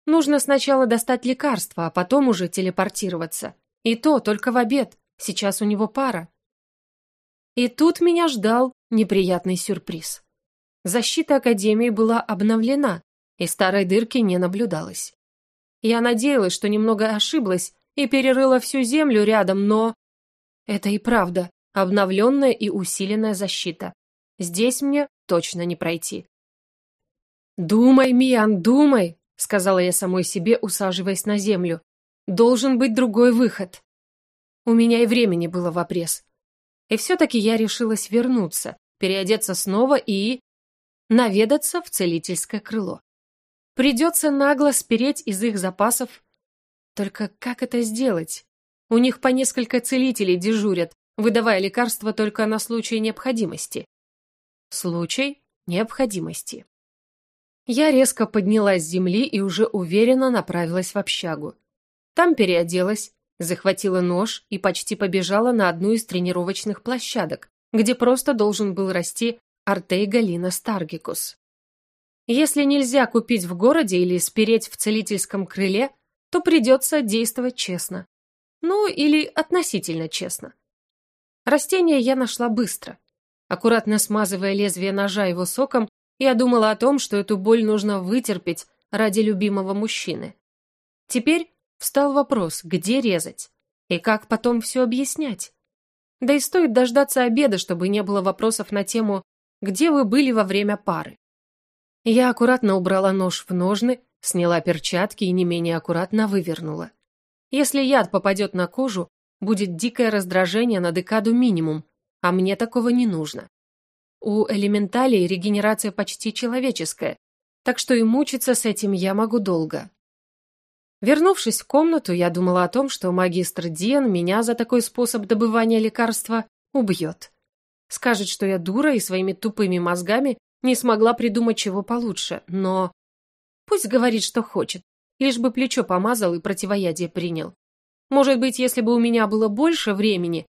Нужно сначала достать лекарство, а потом уже телепортироваться. И то только в обед, сейчас у него пара. И тут меня ждал неприятный сюрприз. Защита Академии была обновлена, и старой дырки не наблюдалось. Я надеялась, что немного ошиблась и перерыла всю землю рядом, но... Это и правда обновленная и усиленная защита. Здесь мне точно не пройти. «Думай, Миан, думай!» — сказала я самой себе, усаживаясь на землю. «Должен быть другой выход». У меня и времени было в обрез. И все-таки я решилась вернуться, переодеться снова и... наведаться в целительское крыло. Придется нагло спереть из их запасов. Только как это сделать? У них по несколько целителей дежурят, выдавая лекарства только на случай необходимости. Случай необходимости. Я резко поднялась с земли и уже уверенно направилась в общагу. Там переоделась, захватила нож и почти побежала на одну из тренировочных площадок, где просто должен был расти Артей Галина Старгикус. Если нельзя купить в городе или спереть в целительском крыле, то придется действовать честно. Ну, или относительно честно. Растение я нашла быстро. Аккуратно смазывая лезвие ножа его соком, я думала о том, что эту боль нужно вытерпеть ради любимого мужчины. Теперь встал вопрос, где резать и как потом все объяснять. Да и стоит дождаться обеда, чтобы не было вопросов на тему «Где вы были во время пары?». Я аккуратно убрала нож в ножны, сняла перчатки и не менее аккуратно вывернула. Если яд попадет на кожу, будет дикое раздражение на декаду минимум, а мне такого не нужно. У элементалей регенерация почти человеческая, так что и мучиться с этим я могу долго. Вернувшись в комнату, я думала о том, что магистр Диан меня за такой способ добывания лекарства убьет. Скажет, что я дура и своими тупыми мозгами не смогла придумать чего получше, но... Пусть говорит, что хочет, лишь бы плечо помазал и противоядие принял. Может быть, если бы у меня было больше времени,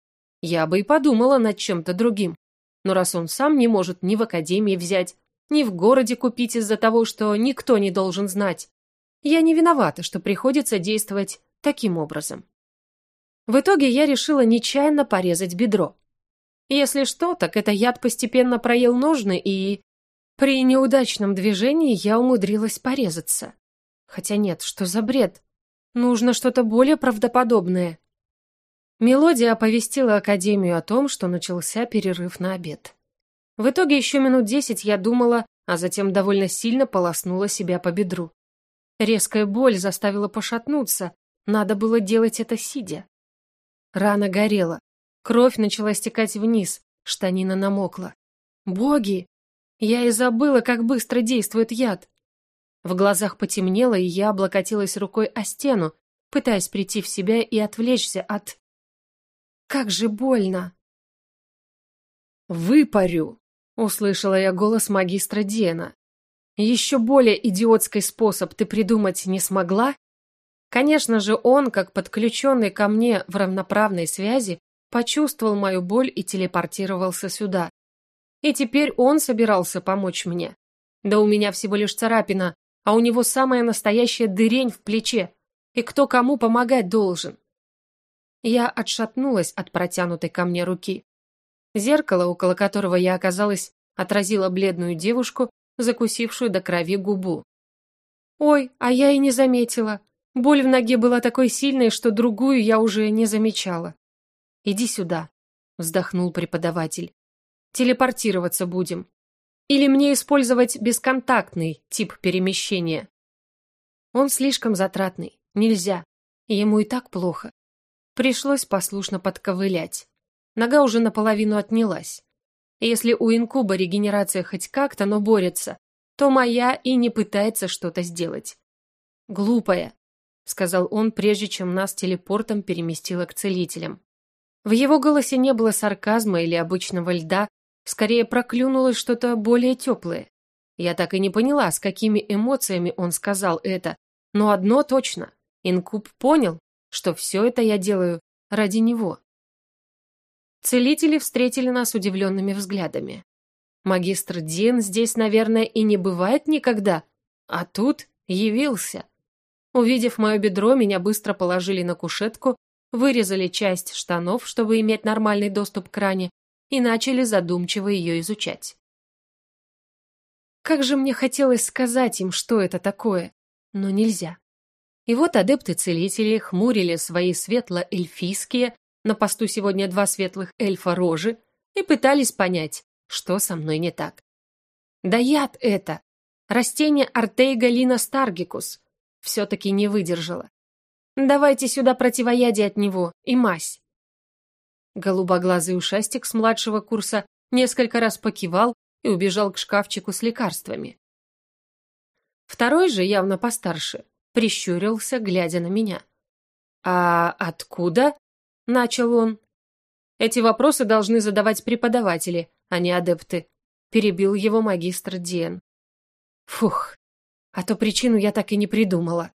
я бы и подумала над чем-то другим. Но раз он сам не может ни в академии взять, ни в городе купить из-за того, что никто не должен знать. Я не виновата, что приходится действовать таким образом. В итоге я решила нечаянно порезать бедро. Если что, так это яд постепенно проел ножны, и... При неудачном движении я умудрилась порезаться. Хотя нет, что за бред? Нужно что-то более правдоподобное. Мелодия оповестила Академию о том, что начался перерыв на обед. В итоге еще минут десять я думала, а затем довольно сильно полоснула себя по бедру. Резкая боль заставила пошатнуться, надо было делать это сидя. Рана горела, кровь начала стекать вниз, штанина намокла. Боги! Я и забыла, как быстро действует яд. В глазах потемнело, и я облокотилась рукой о стену, пытаясь прийти в себя и отвлечься от... Как же больно! «Выпарю!» Услышала я голос магистра Диена. Еще более идиотский способ ты придумать не смогла? Конечно же, он, как подключенный ко мне в равноправной связи, почувствовал мою боль и телепортировался сюда. И теперь он собирался помочь мне. Да у меня всего лишь царапина, а у него самая настоящая дырень в плече. И кто кому помогать должен? Я отшатнулась от протянутой ко мне руки. Зеркало, около которого я оказалась, отразило бледную девушку, закусившую до крови губу. «Ой, а я и не заметила. Боль в ноге была такой сильной, что другую я уже не замечала». «Иди сюда», — вздохнул преподаватель. «Телепортироваться будем. Или мне использовать бесконтактный тип перемещения?» Он слишком затратный, нельзя, ему и так плохо. Пришлось послушно подковылять. Нога уже наполовину отнялась. Если у инкуба регенерация хоть как-то, но борется, то моя и не пытается что-то сделать. «Глупая», — сказал он, прежде чем нас телепортом переместило к целителям. В его голосе не было сарказма или обычного льда, скорее проклюнулось что-то более теплое. Я так и не поняла, с какими эмоциями он сказал это, но одно точно. Инкуб понял, что все это я делаю ради него. Целители встретили нас удивленными взглядами. Магистр Дин здесь, наверное, и не бывает никогда, а тут явился. Увидев мое бедро, меня быстро положили на кушетку, вырезали часть штанов, чтобы иметь нормальный доступ к ране, и начали задумчиво ее изучать. Как же мне хотелось сказать им, что это такое, но нельзя. И вот адепты-целители хмурили свои светло-эльфийские, на посту сегодня два светлых эльфа рожи, и пытались понять, что со мной не так. Да яд это! Растение Артейга лина старгикус. Все-таки не выдержала. Давайте сюда противоядие от него и мазь. Голубоглазый ушастик с младшего курса несколько раз покивал и убежал к шкафчику с лекарствами. Второй же, явно постарше, прищурился, глядя на меня. «А откуда?» — начал он. «Эти вопросы должны задавать преподаватели, а не адепты», — перебил его магистр Диен. «Фух, а то причину я так и не придумала».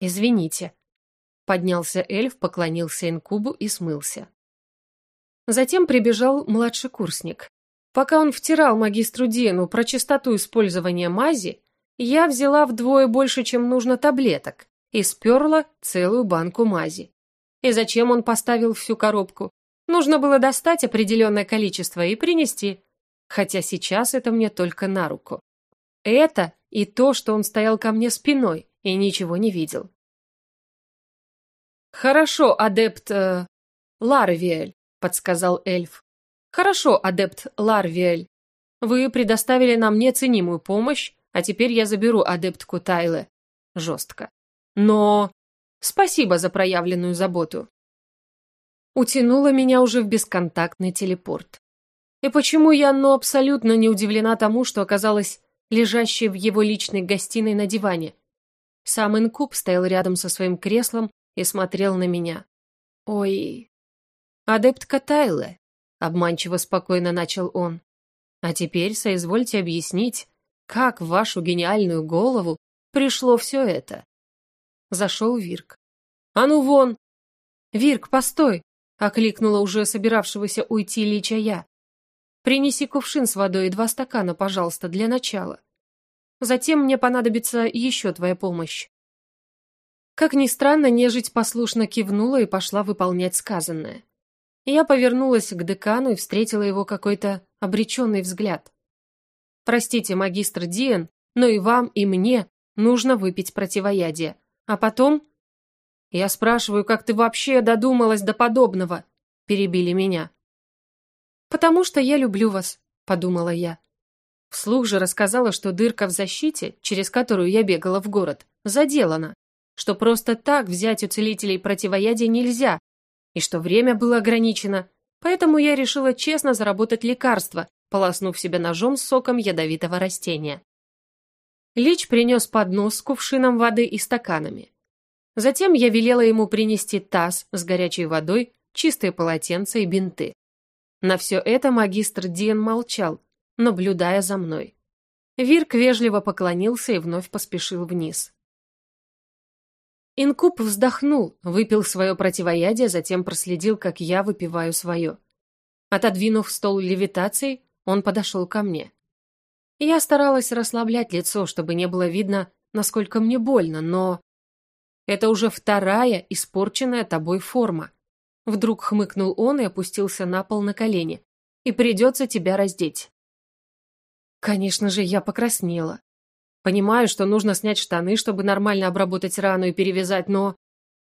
«Извините», — поднялся эльф, поклонился инкубу и смылся. Затем прибежал младший курсник. Пока он втирал магистру Диену про частоту использования мази, я взяла вдвое больше, чем нужно таблеток, и сперла целую банку мази. И зачем он поставил всю коробку? Нужно было достать определенное количество и принести. Хотя сейчас это мне только на руку. Это и то, что он стоял ко мне спиной и ничего не видел. «Хорошо, адепт... Э, Ларвиэль», — подсказал эльф. «Хорошо, адепт Ларвиэль. Вы предоставили нам неоценимую помощь, а теперь я заберу адептку Тайле. Жестко. Но... Спасибо за проявленную заботу. Утянула меня уже в бесконтактный телепорт. И почему я, ну, абсолютно не удивлена тому, что оказалась лежащей в его личной гостиной на диване. Сам инкуб стоял рядом со своим креслом и смотрел на меня. «Ой...» «Адептка Тайле», — обманчиво спокойно начал он. «А теперь соизвольте объяснить, как в вашу гениальную голову пришло все это? Зашел Вирк. А ну вон! Вирк, постой! Окликнула уже собиравшегося уйти Лича я. Принеси кувшин с водой и два стакана, пожалуйста, для начала. Затем мне понадобится еще твоя помощь». Как ни странно, нежить послушно кивнула и пошла выполнять сказанное. Я повернулась к декану и встретила его какой-то обреченный взгляд. «Простите, магистр Диен, но и вам, и мне нужно выпить противоядие. А потом...» «Я спрашиваю, как ты вообще додумалась до подобного?» – перебили меня. «Потому что я люблю вас», — подумала я. Вслух же рассказала, что дырка в защите, через которую я бегала в город, заделана, что просто так взять у целителей противоядие нельзя, и что время было ограничено, поэтому я решила честно заработать лекарство, полоснув себя ножом с соком ядовитого растения. Лич принес поднос с кувшином воды и стаканами. Затем я велела ему принести таз с горячей водой, чистые полотенца и бинты. На все это магистр Диен молчал, наблюдая за мной. Вирк вежливо поклонился и вновь поспешил вниз. Инкуб вздохнул, выпил свое противоядие, затем проследил, как я выпиваю свое. Отодвинув стол левитацией, он подошел ко мне. Я старалась расслаблять лицо, чтобы не было видно, насколько мне больно, но... Это уже вторая испорченная тобой форма. Вдруг хмыкнул он и опустился на пол на колени. «И придется тебя раздеть». Конечно же, я покраснела. Понимаю, что нужно снять штаны, чтобы нормально обработать рану и перевязать, но...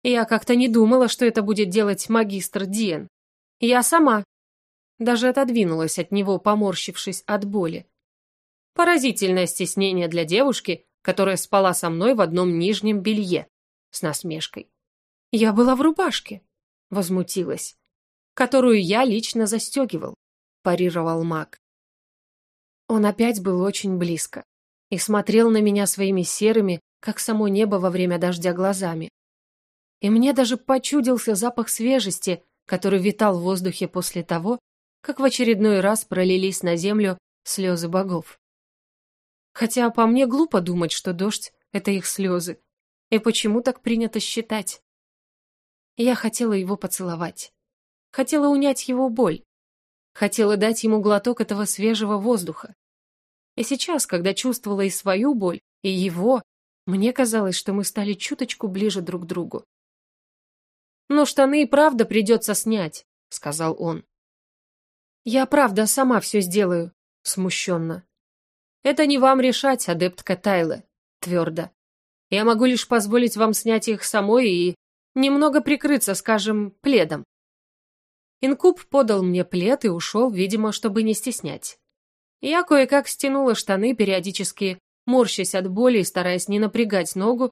Я как-то не думала, что это будет делать магистр Диен. Я сама. Даже отодвинулась от него, поморщившись от боли. Поразительное стеснение для девушки, которая спала со мной в одном нижнем белье. С насмешкой. Я была в рубашке возмутилась. «Которую я лично застегивал», – парировал маг. Он опять был очень близко и смотрел на меня своими серыми, как само небо во время дождя глазами. И мне даже почудился запах свежести, который витал в воздухе после того, как в очередной раз пролились на землю слезы богов. Хотя по мне глупо думать, что дождь — это их слезы. И почему так принято считать? Я хотела его поцеловать. Хотела унять его боль. Хотела дать ему глоток этого свежего воздуха. И сейчас, когда чувствовала и свою боль, и его, мне казалось, что мы стали чуточку ближе друг к другу. «Но штаны и правда придется снять», — сказал он. «Я правда сама все сделаю», — смущенно. «Это не вам решать, адептка Тайла», — твердо. «Я могу лишь позволить вам снять их самой и Немного прикрыться, скажем, пледом. Инкуб подал мне плед и ушел, видимо, чтобы не стеснять. Я кое-как стянула штаны, периодически морщась от боли и стараясь не напрягать ногу,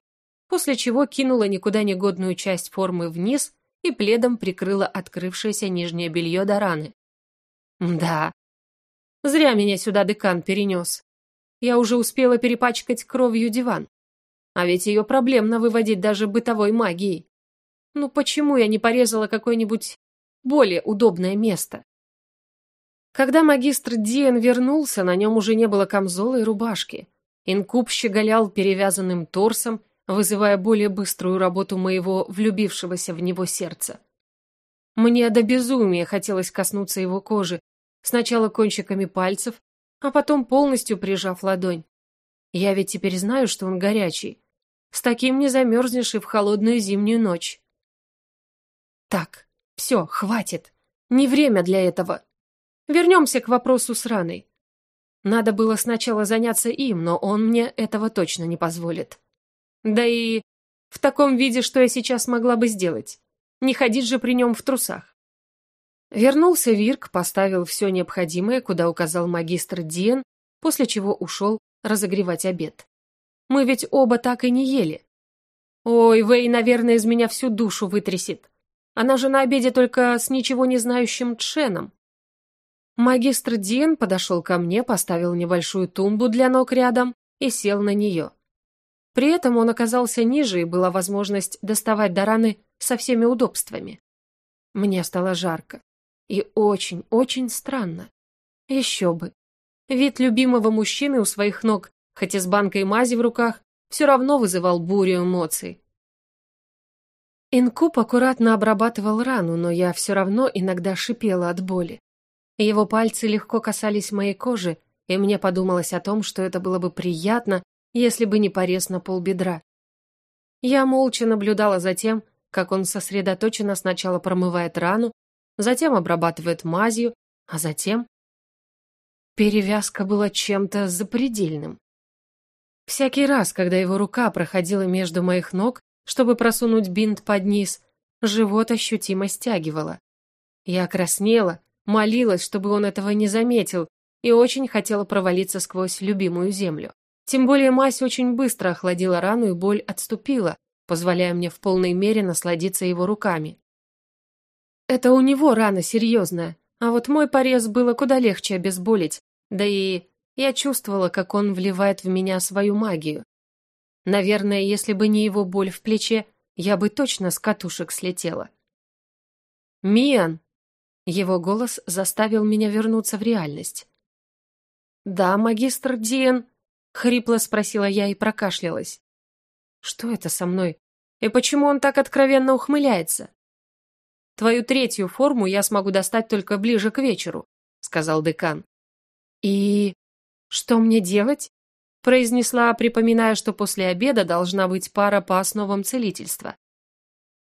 после чего кинула никуда не годную часть формы вниз и пледом прикрыла открывшееся нижнее белье до раны. Да, зря меня сюда декан перенес. Я уже успела перепачкать кровью диван. А ведь ее проблемно выводить даже бытовой магией. Ну почему я не порезала какое-нибудь более удобное место? Когда магистр Диен вернулся, на нем уже не было камзола и рубашки. Инкуб щеголял перевязанным торсом, вызывая более быструю работу моего влюбившегося в него сердца. Мне до безумия хотелось коснуться его кожи, сначала кончиками пальцев, а потом полностью прижав ладонь. Я ведь теперь знаю, что он горячий. С таким не замерзнешь и в холодную зимнюю ночь. Так, все, хватит. Не время для этого. Вернемся к вопросу с раной. Надо было сначала заняться им, но он мне этого точно не позволит. Да и в таком виде, что я сейчас могла бы сделать. Не ходить же при нем в трусах. Вернулся Вирк, поставил все необходимое, куда указал магистр Диен, после чего ушел разогревать обед. Мы ведь оба так и не ели. Ой, Вэй, наверное, из меня всю душу вытрясет. Она же на обеде только с ничего не знающим Тшеном. Магистр Дин подошел ко мне, поставил небольшую тумбу для ног рядом и сел на нее. При этом он оказался ниже, и была возможность доставать до раны со всеми удобствами. Мне стало жарко. И очень-очень странно. Еще бы. Вид любимого мужчины у своих ног, хоть и с банкой мази в руках, все равно вызывал бурю эмоций. Инкуб аккуратно обрабатывал рану, но я все равно иногда шипела от боли. Его пальцы легко касались моей кожи, и мне подумалось о том, что это было бы приятно, если бы не порез на полбедра. Я молча наблюдала за тем, как он сосредоточенно сначала промывает рану, затем обрабатывает мазью, а затем... Перевязка была чем-то запредельным. Всякий раз, когда его рука проходила между моих ног, чтобы просунуть бинт под низ, живот ощутимо стягивало. Я краснела, молилась, чтобы он этого не заметил, и очень хотела провалиться сквозь любимую землю. Тем более мазь очень быстро охладила рану и боль отступила, позволяя мне в полной мере насладиться его руками. Это у него рана серьезная, а вот мой порез было куда легче обезболить, да и я чувствовала, как он вливает в меня свою магию. Наверное, если бы не его боль в плече, я бы точно с катушек слетела. «Миан!» Его голос заставил меня вернуться в реальность. «Да, магистр Диен», — хрипло спросила я и прокашлялась. «Что это со мной? И почему он так откровенно ухмыляется?» «Твою третью форму я смогу достать только ближе к вечеру», — сказал декан. «И что мне делать?» — произнесла, припоминая, что после обеда должна быть пара по основам целительства.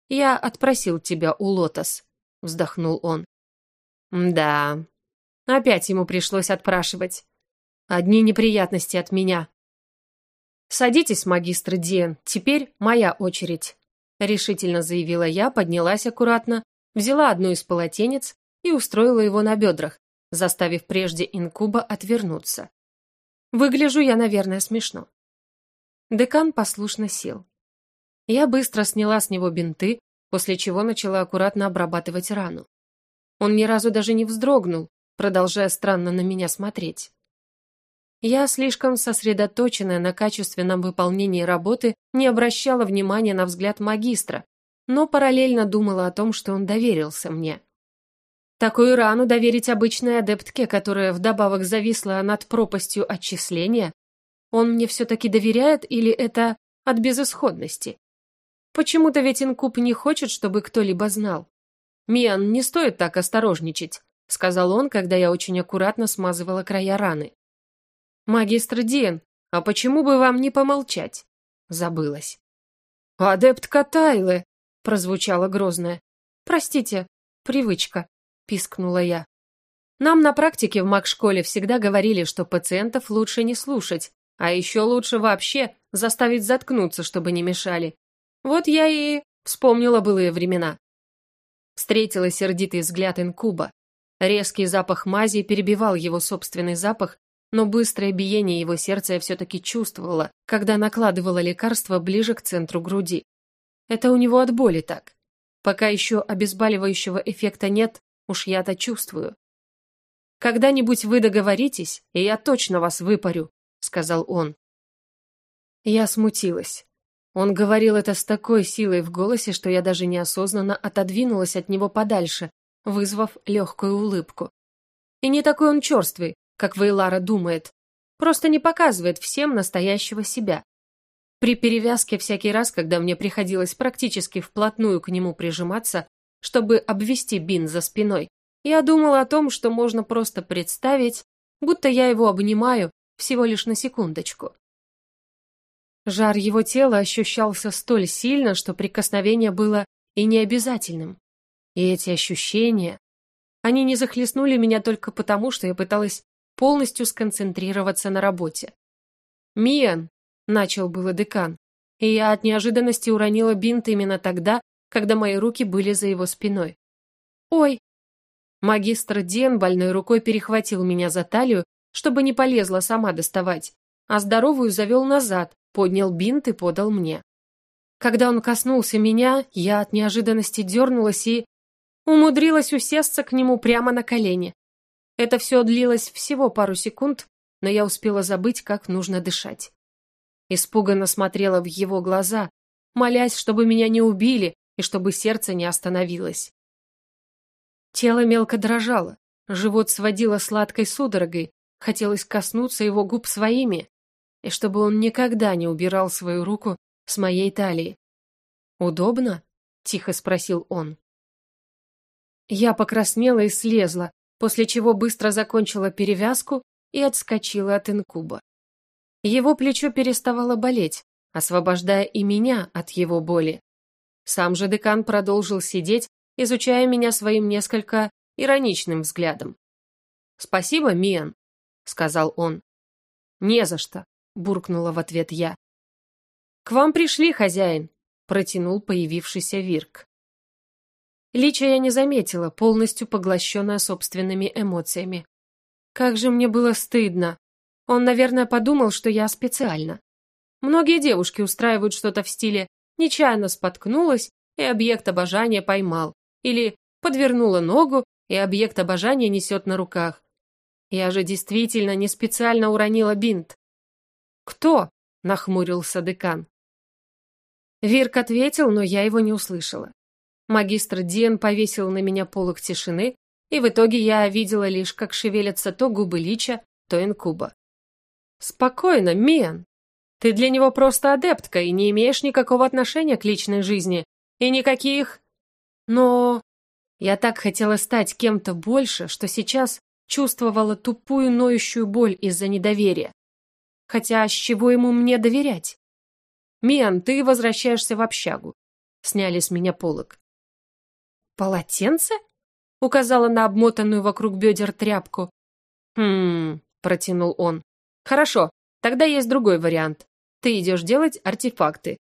«Я отпросил тебя у Лотос», — вздохнул он. «Да». Опять ему пришлось отпрашивать. Одни неприятности от меня. «Садитесь, магистр Диен, теперь моя очередь», — решительно заявила я, поднялась аккуратно, взяла одну из полотенец и устроила его на бедрах, заставив прежде инкуба отвернуться. Выгляжу я, наверное, смешно. Декан послушно сел. Я быстро сняла с него бинты, после чего начала аккуратно обрабатывать рану. Он ни разу даже не вздрогнул, продолжая странно на меня смотреть. Я, слишком сосредоточенная на качественном выполнении работы, не обращала внимания на взгляд магистра, но параллельно думала о том, что он доверился мне. Такую рану доверить обычной адептке, которая вдобавок зависла над пропастью отчисления, он мне все-таки доверяет или это от безысходности? Почему-то ведь инкуб не хочет, чтобы кто-либо знал. «Миан, не стоит так осторожничать», — сказал он, когда я очень аккуратно смазывала края раны. «Магистр Диен, а почему бы вам не помолчать?» Забылась. «Адепт Катайлы!» — прозвучало грозное. «Простите, привычка», — пискнула я. «Нам на практике в маг-школе всегда говорили, что пациентов лучше не слушать, а еще лучше вообще заставить заткнуться, чтобы не мешали. Вот я и вспомнила былые времена». Встретила сердитый взгляд инкуба. Резкий запах мази перебивал его собственный запах, но быстрое биение его сердца я все-таки чувствовала, когда накладывала лекарство ближе к центру груди. Это у него от боли так. Пока еще обезболивающего эффекта нет, уж я-то чувствую. «Когда-нибудь вы договоритесь, и я точно вас выпарю», — сказал он. Я смутилась. Он говорил это с такой силой в голосе, что я даже неосознанно отодвинулась от него подальше, вызвав легкую улыбку. И не такой он черствый, как Вейлара думает, просто не показывает всем настоящего себя. При перевязке всякий раз, когда мне приходилось практически вплотную к нему прижиматься, чтобы обвести бин за спиной, я думала о том, что можно просто представить, будто я его обнимаю всего лишь на секундочку. Жар его тела ощущался столь сильно, что прикосновение было и необязательным. И эти ощущения, они не захлестнули меня только потому, что я пыталась полностью сконцентрироваться на работе. «Миан!» — начал было декан, и я от неожиданности уронила бинт именно тогда, когда мои руки были за его спиной. «Ой!» Магистр Ден больной рукой перехватил меня за талию, чтобы не полезла сама доставать, а здоровую завел назад, поднял бинт и подал мне. Когда он коснулся меня, я от неожиданности дернулась и умудрилась усесться к нему прямо на колени. Это все длилось всего пару секунд, но я успела забыть, как нужно дышать. Испуганно смотрела в его глаза, молясь, чтобы меня не убили и чтобы сердце не остановилось. Тело мелко дрожало, живот сводило сладкой судорогой, хотелось коснуться его губ своими, и чтобы он никогда не убирал свою руку с моей талии. «Удобно?» — тихо спросил он. Я покраснела и слезла, после чего быстро закончила перевязку и отскочила от инкуба. Его плечо переставало болеть, освобождая и меня от его боли. Сам же декан продолжил сидеть, изучая меня своим несколько ироничным взглядом. «Спасибо, Миан», — сказал он. «Не за что», — буркнула в ответ я. «К вам пришли, хозяин», — протянул появившийся Вирк. Лича я не заметила, полностью поглощенная собственными эмоциями. Как же мне было стыдно. Он, наверное, подумал, что я специально. Многие девушки устраивают что-то в стиле «нечаянно споткнулась, и объект обожания поймал», или «подвернула ногу, и объект обожания несет на руках». Я же действительно не специально уронила бинт. «Кто?» — нахмурился декан. Вирк ответил, но я его не услышала. Магистр Диен повесил на меня полок тишины, и в итоге я видела лишь, как шевелятся то губы Лича, то инкуба. «Спокойно, Миан. Ты для него просто адептка и не имеешь никакого отношения к личной жизни. И никаких... Но... Я так хотела стать кем-то больше, что сейчас чувствовала тупую ноющую боль из-за недоверия. Хотя с чего ему мне доверять? «Миан, ты возвращаешься в общагу». Сняли с меня полок. «Полотенце?» — указала на обмотанную вокруг бедер тряпку. «Хм...» — протянул он. «Хорошо, тогда есть другой вариант. Ты идешь делать артефакты».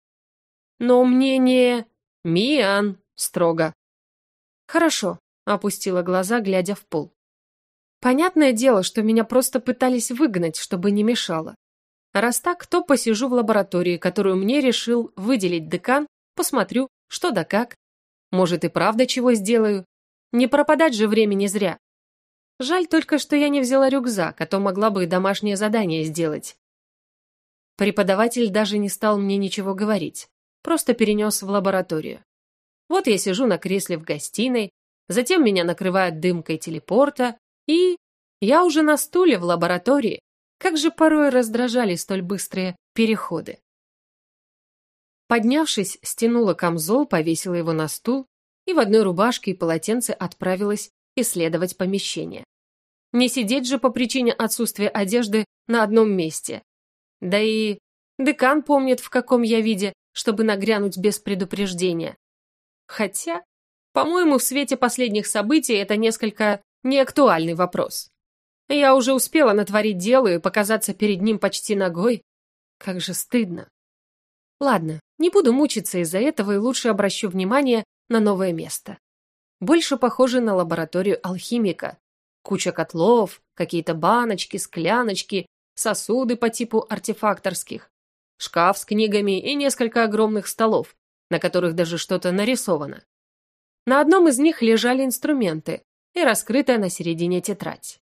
«Но мне не...» «Миан!» — строго. «Хорошо», — опустила глаза, глядя в пол. Понятное дело, что меня просто пытались выгнать, чтобы не мешало. Раз так, то посижу в лаборатории, которую мне решил выделить декан, посмотрю, что да как. Может и правда чего сделаю. Не пропадать же времени зря. Жаль только, что я не взяла рюкзак, а то могла бы и домашнее задание сделать. Преподаватель даже не стал мне ничего говорить, просто перенес в лабораторию. Вот я сижу на кресле в гостиной, затем меня накрывает дымкой телепорта, и... Я уже на стуле в лаборатории. Как же порой раздражали столь быстрые переходы. Поднявшись, стянула камзол, повесила его на стул и в одной рубашке и полотенце отправилась исследовать помещение. Не сидеть же по причине отсутствия одежды на одном месте. Да и декан помнит, в каком я виде, чтобы нагрянуть без предупреждения. Хотя, по-моему, в свете последних событий это несколько неактуальный вопрос. Я уже успела натворить дело и показаться перед ним почти ногой. Как же стыдно. Ладно, не буду мучиться из-за этого и лучше обращу внимание на новое место. Больше похоже на лабораторию алхимика. Куча котлов, какие-то баночки, скляночки, сосуды по типу артефакторских, шкаф с книгами и несколько огромных столов, на которых даже что-то нарисовано. На одном из них лежали инструменты и раскрытая на середине тетрадь.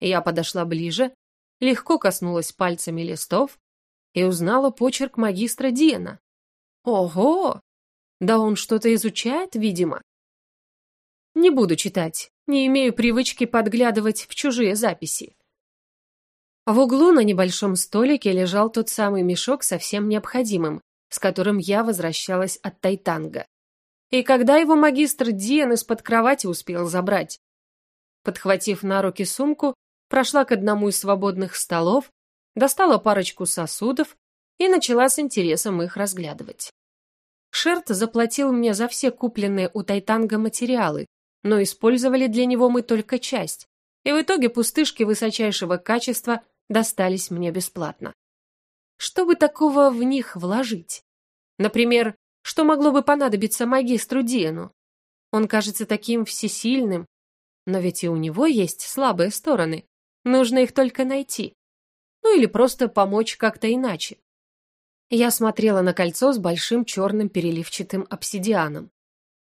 Я подошла ближе, легко коснулась пальцами листов и узнала почерк магистра Диена. Ого! Да он что-то изучает, видимо. Не буду читать, не имею привычки подглядывать в чужие записи. В углу на небольшом столике лежал тот самый мешок со всем необходимым, с которым я возвращалась от Тайтанга. И когда его магистр Диен из-под кровати успел забрать? Подхватив на руки сумку, прошла к одному из свободных столов достала парочку сосудов и начала с интересом их разглядывать. Шерт заплатил мне за все купленные у Тайтанга материалы, но использовали для него мы только часть, и в итоге пустышки высочайшего качества достались мне бесплатно. Что бы такого в них вложить? Например, что могло бы понадобиться магистру Диену? Он кажется таким всесильным, но ведь и у него есть слабые стороны, нужно их только найти ну или просто помочь как-то иначе. Я смотрела на кольцо с большим черным переливчатым обсидианом.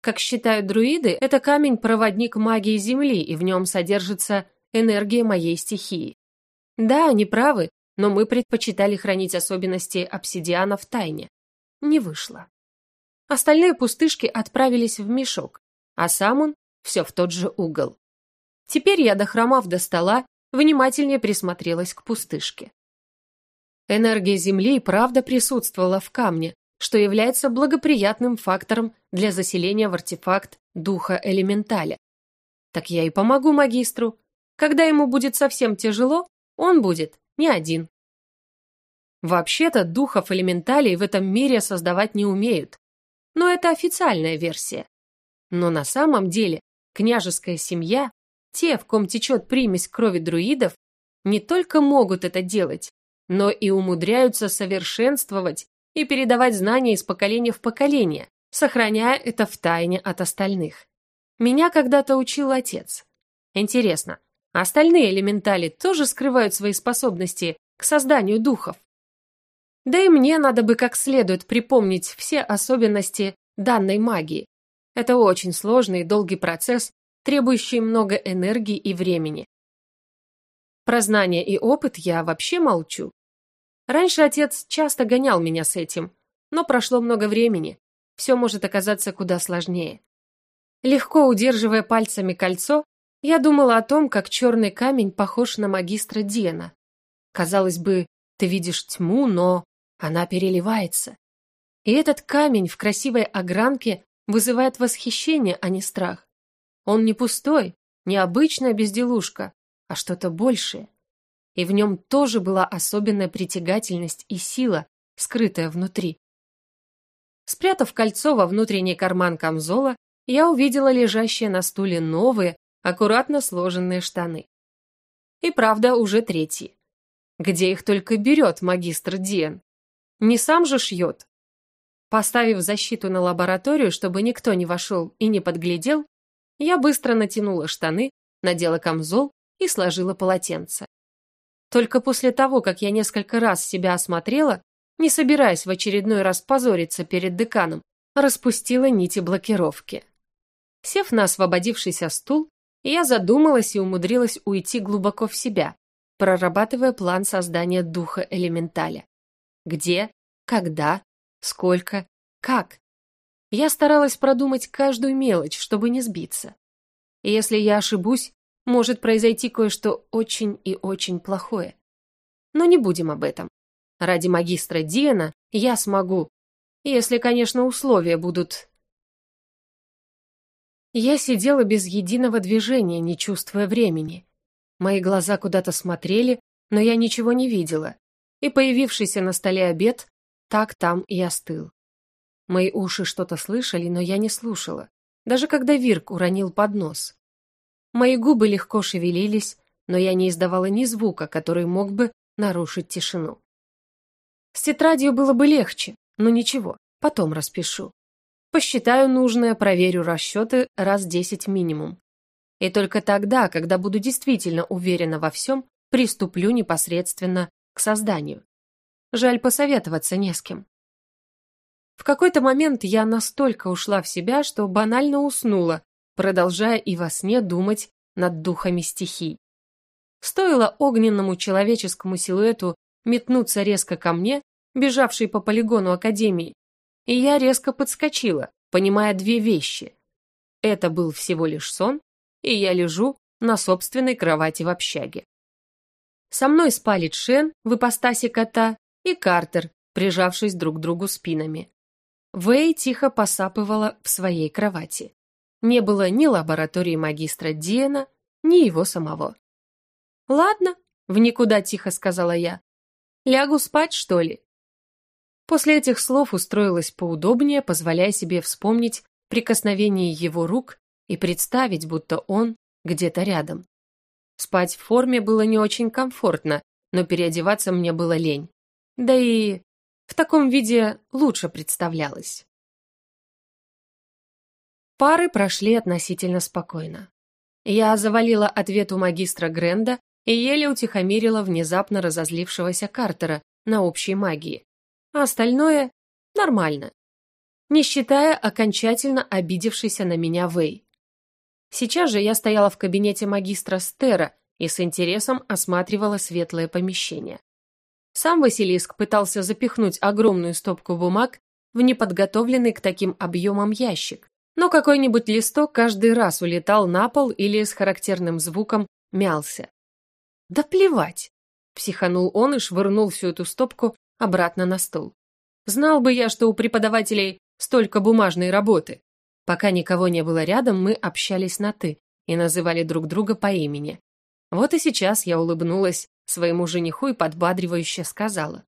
Как считают друиды, это камень-проводник магии Земли, и в нем содержится энергия моей стихии. Да, они правы, но мы предпочитали хранить особенности обсидиана в тайне. Не вышло. Остальные пустышки отправились в мешок, а сам он все в тот же угол. Теперь я, дохромав до стола, внимательнее присмотрелась к пустышке. Энергия Земли и правда присутствовала в камне, что является благоприятным фактором для заселения в артефакт духа элементаля. Так я и помогу магистру. Когда ему будет совсем тяжело, он будет не один. Вообще-то духов элементалей в этом мире создавать не умеют. Но это официальная версия. Но на самом деле княжеская семья, те, в ком течет примесь крови друидов, не только могут это делать, но и умудряются совершенствовать и передавать знания из поколения в поколение, сохраняя это в тайне от остальных. Меня когда-то учил отец. Интересно, остальные элементали тоже скрывают свои способности к созданию духов? Да и мне надо бы как следует припомнить все особенности данной магии. Это очень сложный и долгий процесс, требующий много энергии и времени. Про знания и опыт я вообще молчу. Раньше отец часто гонял меня с этим, но прошло много времени, все может оказаться куда сложнее. Легко удерживая пальцами кольцо, я думала о том, как черный камень похож на магистра Диана. Казалось бы, ты видишь тьму, но она переливается. И этот камень в красивой огранке вызывает восхищение, а не страх. Он не пустой, не обычная безделушка, а что-то большее и в нем тоже была особенная притягательность и сила, скрытая внутри. Спрятав кольцо во внутренний карман камзола, я увидела лежащие на стуле новые, аккуратно сложенные штаны. И правда, уже третьи. Где их только берет магистр Диен? Не сам же шьет. Поставив защиту на лабораторию, чтобы никто не вошел и не подглядел, я быстро натянула штаны, надела камзол и сложила полотенце. Только после того, как я несколько раз себя осмотрела, не собираясь в очередной раз позориться перед деканом, распустила нити блокировки. Сев на освободившийся стул, я задумалась и умудрилась уйти глубоко в себя, прорабатывая план создания духа элементаля. Где, когда, сколько, как. Я старалась продумать каждую мелочь, чтобы не сбиться. Если я ошибусь, может произойти кое-что очень и очень плохое. Но не будем об этом. Ради магистра Диана я смогу, если, конечно, условия будут... Я сидела без единого движения, не чувствуя времени. Мои глаза куда-то смотрели, но я ничего не видела, и появившийся на столе обед так там и остыл. Мои уши что-то слышали, но я не слушала, даже когда Вирк уронил поднос. Мои губы легко шевелились, но я не издавала ни звука, который мог бы нарушить тишину. С тетрадью было бы легче, но ничего, потом распишу. Посчитаю нужное, проверю расчеты раз десять минимум. И только тогда, когда буду действительно уверена во всем, приступлю непосредственно к созданию. Жаль, посоветоваться не с кем. В какой-то момент я настолько ушла в себя, что банально уснула, продолжая и во сне думать над духами стихий. Стоило огненному человеческому силуэту метнуться резко ко мне, бежавшей по полигону Академии, и я резко подскочила, понимая две вещи. Это был всего лишь сон, и я лежу на собственной кровати в общаге. Со мной спали Чен в ипостаси кота и Картер, прижавшись друг к другу спинами. Вэй тихо посапывала в своей кровати не было ни лаборатории магистра Диена, ни его самого. «Ладно», — в никуда тихо сказала я. «Лягу спать, что ли?» После этих слов устроилась поудобнее, позволяя себе вспомнить прикосновение его рук и представить, будто он где-то рядом. Спать в форме было не очень комфортно, но переодеваться мне было лень. Да и в таком виде лучше представлялось. Пары прошли относительно спокойно. Я завалила ответ у магистра Гренда и еле утихомирила внезапно разозлившегося Картера на общей магии. А остальное – нормально. Не считая окончательно обидевшейся на меня Вэй. Сейчас же я стояла в кабинете магистра Стера и с интересом осматривала светлое помещение. Сам Василиск пытался запихнуть огромную стопку бумаг в неподготовленный к таким объемам ящик, но какой-нибудь листок каждый раз улетал на пол или с характерным звуком мялся. «Да плевать!» – психанул он и швырнул всю эту стопку обратно на стол. «Знал бы я, что у преподавателей столько бумажной работы!» Пока никого не было рядом, мы общались на «ты», и называли друг друга по имени. Вот и сейчас я улыбнулась своему жениху и подбадривающе сказала.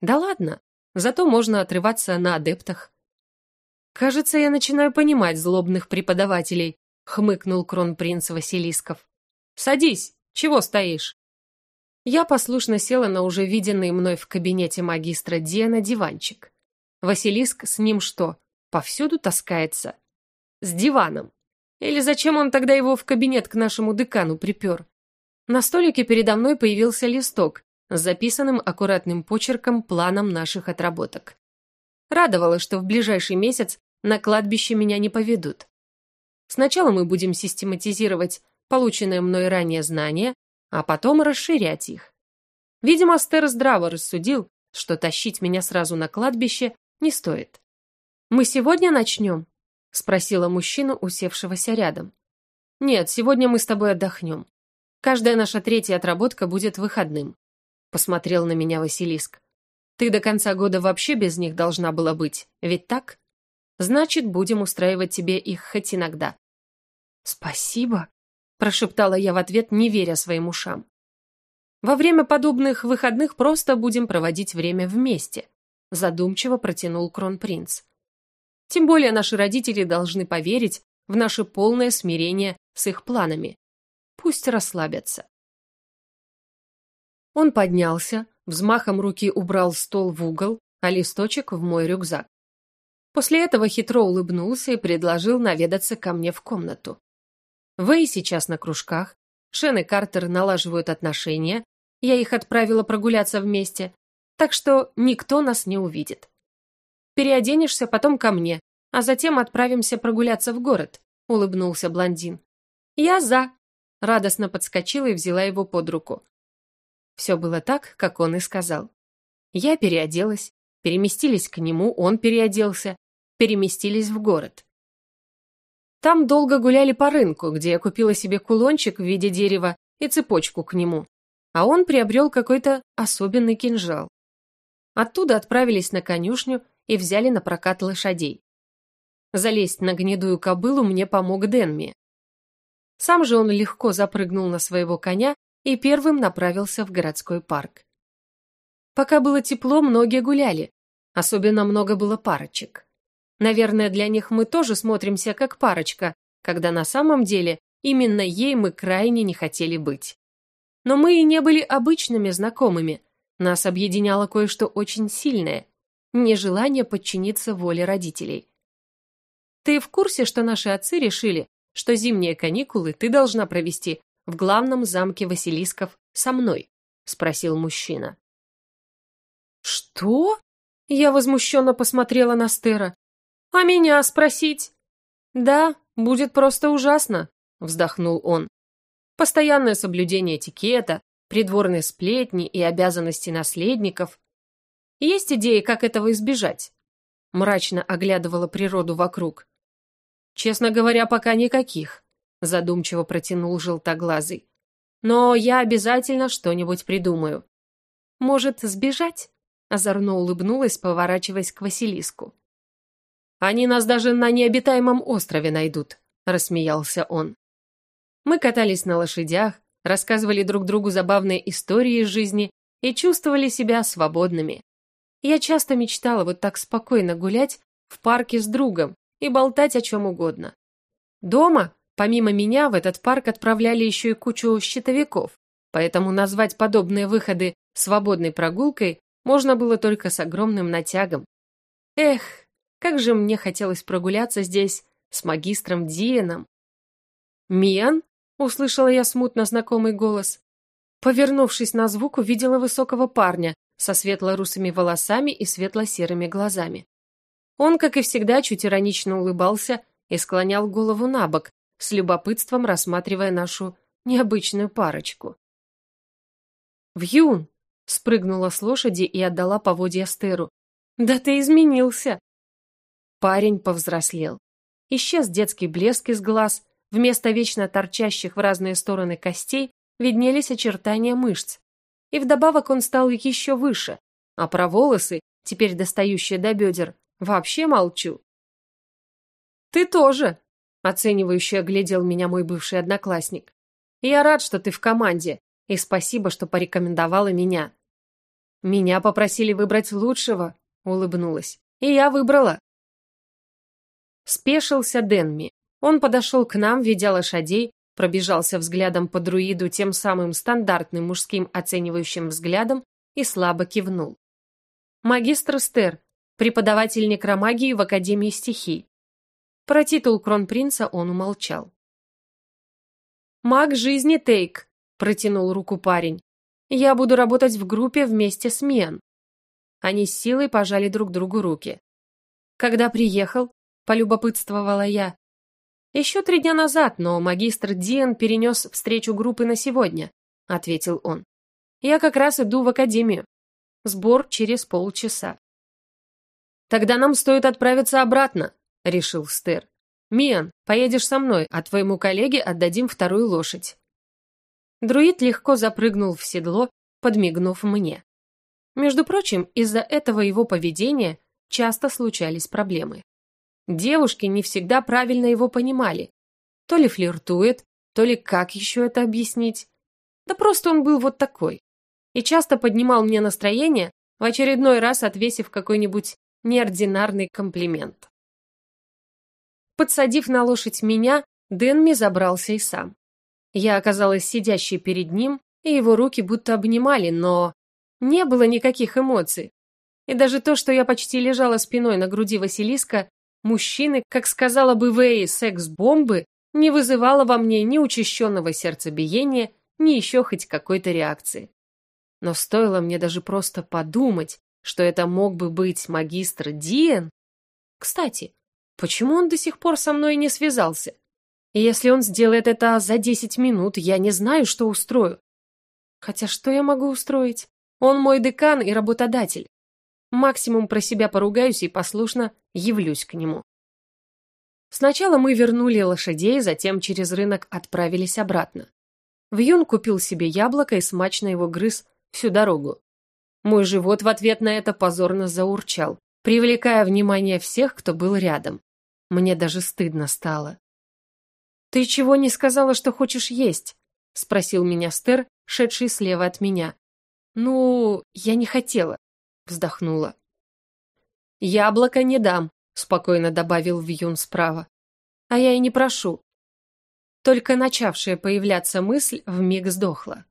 «Да ладно, зато можно отрываться на адептах». «Кажется, я начинаю понимать злобных преподавателей», — хмыкнул кронпринц Василисков. «Садись, чего стоишь?» Я послушно села на уже виденный мной в кабинете магистра Диана диванчик. Василиск с ним что, повсюду таскается? С диваном. Или зачем он тогда его в кабинет к нашему декану припер? На столике передо мной появился листок с записанным аккуратным почерком планом наших отработок. Радовало, что в ближайший месяц на кладбище меня не поведут. Сначала мы будем систематизировать полученные мной ранее знания, а потом расширять их. Видимо, Стер здраво рассудил, что тащить меня сразу на кладбище не стоит. «Мы сегодня начнем?» — спросила мужчину, усевшегося рядом. «Нет, сегодня мы с тобой отдохнем. Каждая наша третья отработка будет выходным», — посмотрел на меня Василиск. «Ты до конца года вообще без них должна была быть, ведь так? Значит, будем устраивать тебе их хоть иногда». «Спасибо», прошептала я в ответ, не веря своим ушам. Во время подобных выходных просто будем проводить время вместе, задумчиво протянул кронпринц. Тем более наши родители должны поверить в наше полное смирение с их планами. Пусть расслабятся. Он поднялся, взмахом руки убрал стол в угол, а листочек в мой рюкзак. После этого хитро улыбнулся и предложил наведаться ко мне в комнату. Вэй сейчас на кружках, Шен и Картер налаживают отношения, я их отправила прогуляться вместе, так что никто нас не увидит. Переоденешься потом ко мне, а затем отправимся прогуляться в город», — улыбнулся блондин. «Я за», — радостно подскочила и взяла его под руку. Все было так, как он и сказал. Я переоделась, переместились к нему, он переоделся, переместились в город. Там долго гуляли по рынку, где я купила себе кулончик в виде дерева и цепочку к нему, а он приобрел какой-то особенный кинжал. Оттуда отправились на конюшню и взяли на прокат лошадей. Залезть на гнедую кобылу мне помог Денми. Сам же он легко запрыгнул на своего коня и первым направился в городской парк. Пока было тепло, многие гуляли, особенно много было парочек. Наверное, для них мы тоже смотримся как парочка, когда на самом деле именно ей мы крайне не хотели быть. Но мы и не были обычными знакомыми. Нас объединяло кое-что очень сильное – нежелание подчиниться воле родителей. Ты в курсе, что наши отцы решили, что зимние каникулы ты должна провести в главном замке Василисков со мной? Спросил мужчина. Что? Я возмущенно посмотрела на Стера. «А меня спросить?» «Да, будет просто ужасно», — вздохнул он. «Постоянное соблюдение этикета, придворные сплетни и обязанности наследников. Есть идеи, как этого избежать?» Мрачно оглядывала природу вокруг. «Честно говоря, пока никаких», — задумчиво протянул желтоглазый. «Но я обязательно что-нибудь придумаю». «Может, сбежать?» — озорно улыбнулась, поворачиваясь к Василиску. Они нас даже на необитаемом острове найдут», – рассмеялся он. Мы катались на лошадях, рассказывали друг другу забавные истории из жизни и чувствовали себя свободными. Я часто мечтала вот так спокойно гулять в парке с другом и болтать о чем угодно. Дома, помимо меня, в этот парк отправляли еще и кучу щитовиков, поэтому назвать подобные выходы свободной прогулкой можно было только с огромным натягом. Эх, как же мне хотелось прогуляться здесь с магистром Диеном. «Миан?» — услышала я смутно знакомый голос. Повернувшись на звук, увидела высокого парня со светло-русыми волосами и светло-серыми глазами. Он, как и всегда, чуть иронично улыбался и склонял голову на бок, с любопытством рассматривая нашу необычную парочку. «Вьюн!» — спрыгнула с лошади и отдала поводья Стеру. «Да ты изменился!» Парень повзрослел. Исчез детский блеск из глаз, вместо вечно торчащих в разные стороны костей виднелись очертания мышц. И вдобавок он стал еще выше, а про волосы, теперь достающие до бедер, вообще молчу. «Ты тоже!» оценивающе оглядел меня мой бывший одноклассник. «Я рад, что ты в команде, и спасибо, что порекомендовала меня». «Меня попросили выбрать лучшего», — улыбнулась. «И я выбрала». Спешился Денми. Он подошел к нам, ведя лошадей, пробежался взглядом по друиду тем самым стандартным мужским оценивающим взглядом и слабо кивнул. «Магистр Стер, преподаватель некромагии в Академии стихий». Про титул кронпринца он умолчал. «Маг жизни Тейк», – протянул руку парень. «Я буду работать в группе вместе с Мен». Они с силой пожали друг другу руки. «Когда приехал?» – полюбопытствовала я. «Еще три дня назад, но магистр Диан перенес встречу группы на сегодня», — ответил он. «Я как раз иду в академию. Сбор через полчаса». «Тогда нам стоит отправиться обратно», — решил Стер. «Миан, поедешь со мной, а твоему коллеге отдадим вторую лошадь». Друид легко запрыгнул в седло, подмигнув мне. Между прочим, из-за этого его поведения часто случались проблемы. Девушки не всегда правильно его понимали. То ли флиртует, то ли как еще это объяснить. Да просто он был вот такой. И часто поднимал мне настроение, в очередной раз отвесив какой-нибудь неординарный комплимент. Подсадив на лошадь меня, Дэнми забрался и сам. Я оказалась сидящей перед ним, и его руки будто обнимали, но не было никаких эмоций. И даже то, что я почти лежала спиной на груди Василиска, Мужчины, как сказала бы Вэй, секс-бомбы, не вызывало во мне ни учащенного сердцебиения, ни еще хоть какой-то реакции. Но стоило мне даже просто подумать, что это мог бы быть магистр Диен. Кстати, почему он до сих пор со мной не связался? если он сделает это за десять минут, я не знаю, что устрою. Хотя что я могу устроить? Он мой декан и работодатель. Максимум про себя поругаюсь и послушно явлюсь к нему. Сначала мы вернули лошадей, затем через рынок отправились обратно. Вьюн купил себе яблоко и смачно его грыз всю дорогу. Мой живот в ответ на это позорно заурчал, привлекая внимание всех, кто был рядом. Мне даже стыдно стало. «Ты чего не сказала, что хочешь есть?» — спросил меня Стер, шедший слева от меня. «Ну, я не хотела вздохнула. «Яблоко не дам», — спокойно добавил Вьюн справа. «А я и не прошу». Только начавшая появляться мысль вмиг сдохла.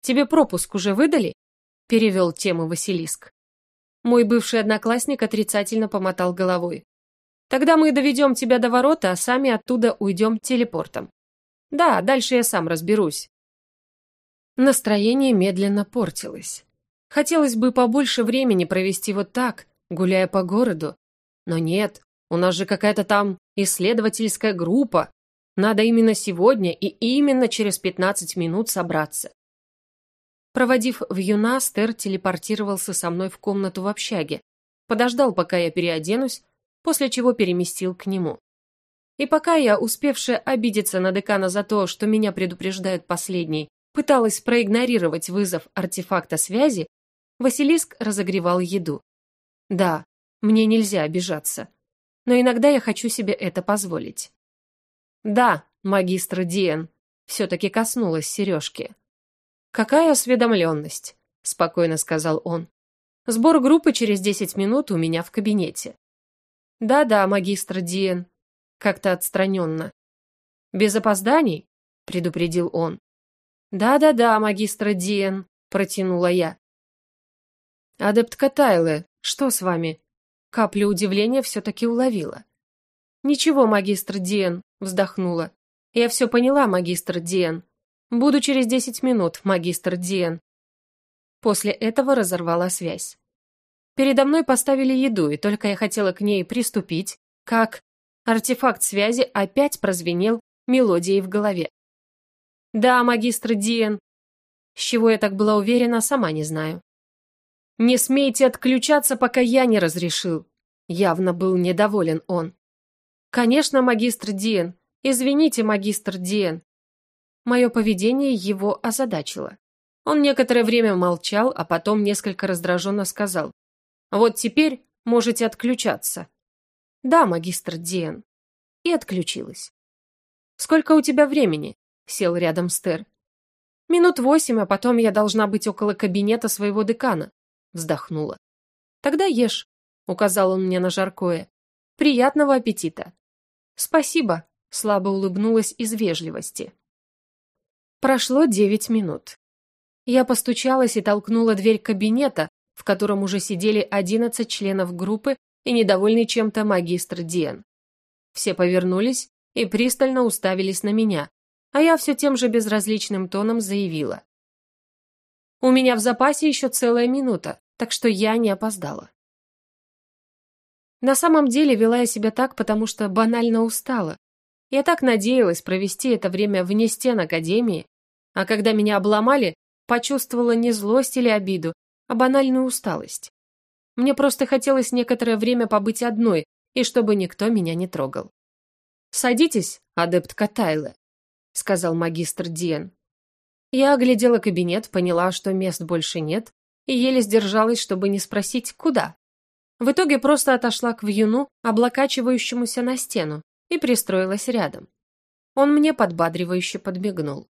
«Тебе пропуск уже выдали?» — перевел тему Василиск. Мой бывший одноклассник отрицательно помотал головой. «Тогда мы доведем тебя до ворота, а сами оттуда уйдем телепортом. Да, дальше я сам разберусь». Настроение медленно портилось. Хотелось бы побольше времени провести вот так, гуляя по городу. Но нет, у нас же какая-то там исследовательская группа. Надо именно сегодня и именно через 15 минут собраться. Проводив в юна, Стер телепортировался со мной в комнату в общаге, подождал, пока я переоденусь, после чего переместил к нему. И пока я, успевшая обидеться на декана за то, что меня предупреждают последний, пыталась проигнорировать вызов артефакта связи, Василиск разогревал еду. Да, мне нельзя обижаться. Но иногда я хочу себе это позволить. Да, магистр Диен, все-таки коснулась сережки. Какая осведомленность, спокойно сказал он. Сбор группы через десять минут у меня в кабинете. Да-да, магистр Диен, как-то отстраненно. Без опозданий, предупредил он. Да-да-да, магистр Диен, протянула я. «Адептка Тайле, что с вами?» Каплю удивления все-таки уловила. «Ничего, магистр Диен», — вздохнула. «Я все поняла, магистр Диен. Буду через десять минут, магистр Диен». После этого разорвала связь. Передо мной поставили еду, и только я хотела к ней приступить, как артефакт связи опять прозвенел мелодией в голове. «Да, магистр Диен». С чего я так была уверена, сама не знаю. «Не смейте отключаться, пока я не разрешил!» Явно был недоволен он. «Конечно, магистр Диен. Извините, магистр Диен». Мое поведение его озадачило. Он некоторое время молчал, а потом несколько раздраженно сказал. «Вот теперь можете отключаться». «Да, магистр Диен». и отключилась. «Сколько у тебя времени?» — сел рядом Стер. «Минут восемь, а потом я должна быть около кабинета своего декана», — вздохнула. «Тогда ешь», — указал он мне на жаркое. «Приятного аппетита». «Спасибо», — слабо улыбнулась из вежливости. Прошло девять минут. Я постучалась и толкнула дверь кабинета, в котором уже сидели одиннадцать членов группы и недовольный чем-то магистр Диен. Все повернулись и пристально уставились на меня, а я все тем же безразличным тоном заявила. «У меня в запасе еще целая минута, так что я не опоздала». На самом деле вела я себя так, потому что банально устала. Я так надеялась провести это время вне стен Академии, а когда меня обломали, почувствовала не злость или обиду, а банальную усталость. Мне просто хотелось некоторое время побыть одной, и чтобы никто меня не трогал. «Садитесь, адепт Катайле», — сказал магистр Диен. Я оглядела кабинет, поняла, что мест больше нет, и еле сдержалась, чтобы не спросить, куда. В итоге просто отошла к вьюну, облокачивающемуся на стену, и пристроилась рядом. Он мне подбадривающе подмигнул.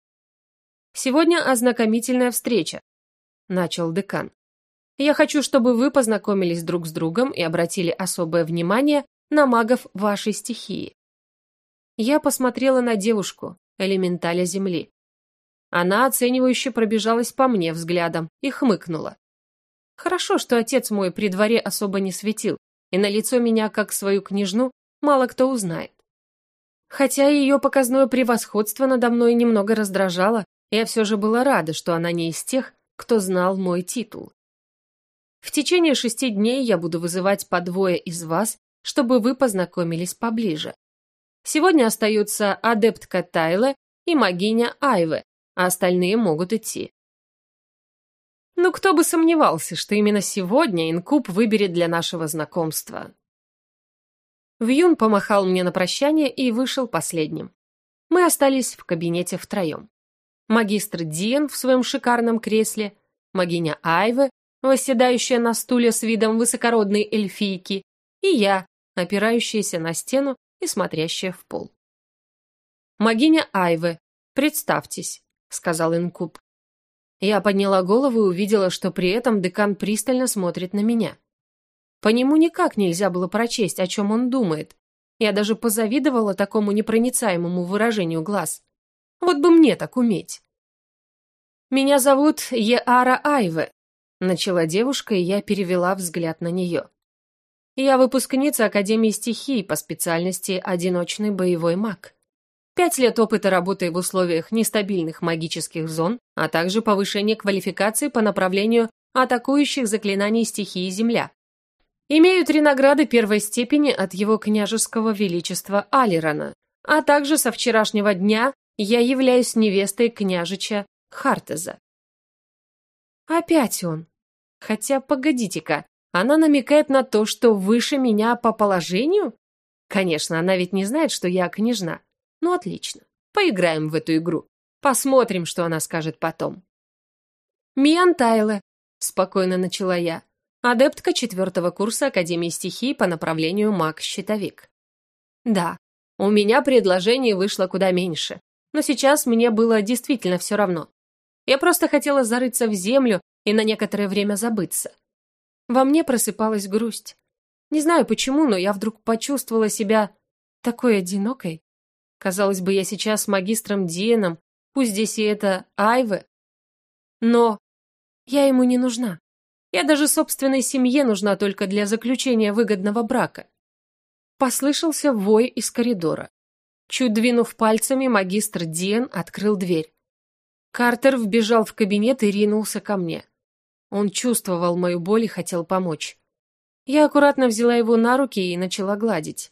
«Сегодня ознакомительная встреча», — начал декан. «Я хочу, чтобы вы познакомились друг с другом и обратили особое внимание на магов вашей стихии». Я посмотрела на девушку, элементаля земли. Она оценивающе пробежалась по мне взглядом и хмыкнула. Хорошо, что отец мой при дворе особо не светил, и на лицо меня, как свою княжну, мало кто узнает. Хотя ее показное превосходство надо мной немного раздражало, я все же была рада, что она не из тех, кто знал мой титул. В течение шести дней я буду вызывать по двое из вас, чтобы вы познакомились поближе. Сегодня остаются адептка Тайле и магиня Айве, а остальные могут идти. Ну, кто бы сомневался, что именно сегодня Инкуб выберет для нашего знакомства. Вьюн помахал мне на прощание и вышел последним. Мы остались в кабинете втроем магистр Диен в своем шикарном кресле, магиня Айве, восседающая на стуле с видом высокородной эльфийки, и я, опирающаяся на стену и смотрящая в пол. «Магиня Айве, представьтесь», — сказал Инкуб. Я подняла голову и увидела, что при этом декан пристально смотрит на меня. По нему никак нельзя было прочесть, о чем он думает. Я даже позавидовала такому непроницаемому выражению глаз. Вот бы мне так уметь. «Меня зовут Еара Айве», — начала девушка, и я перевела взгляд на нее. «Я выпускница Академии стихий по специальности «Одиночный боевой маг». Пять лет опыта работы в условиях нестабильных магических зон, а также повышение квалификации по направлению атакующих заклинаний стихии Земля. Имею три награды первой степени от его княжеского величества Алирана, а также со вчерашнего дня я являюсь невестой княжича Хартеза. Опять он. Хотя, погодите-ка, она намекает на то, что выше меня по положению? Конечно, она ведь не знает, что я княжна. Ну, отлично. Поиграем в эту игру. Посмотрим, что она скажет потом. «Миан Тайле», — спокойно начала я, адептка четвертого курса Академии стихий по направлению маг-щитовик. Да, у меня предложений вышло куда меньше, но сейчас мне было действительно все равно. Я просто хотела зарыться в землю и на некоторое время забыться. Во мне просыпалась грусть. Не знаю почему, но я вдруг почувствовала себя такой одинокой. Казалось бы, я сейчас магистром Диеном, пусть здесь и это Айве. Но я ему не нужна. Я даже собственной семье нужна только для заключения выгодного брака. Послышался вой из коридора. Чуть двинув пальцами, магистр Диен открыл дверь. Картер вбежал в кабинет и ринулся ко мне. Он чувствовал мою боль и хотел помочь. Я аккуратно взяла его на руки и начала гладить.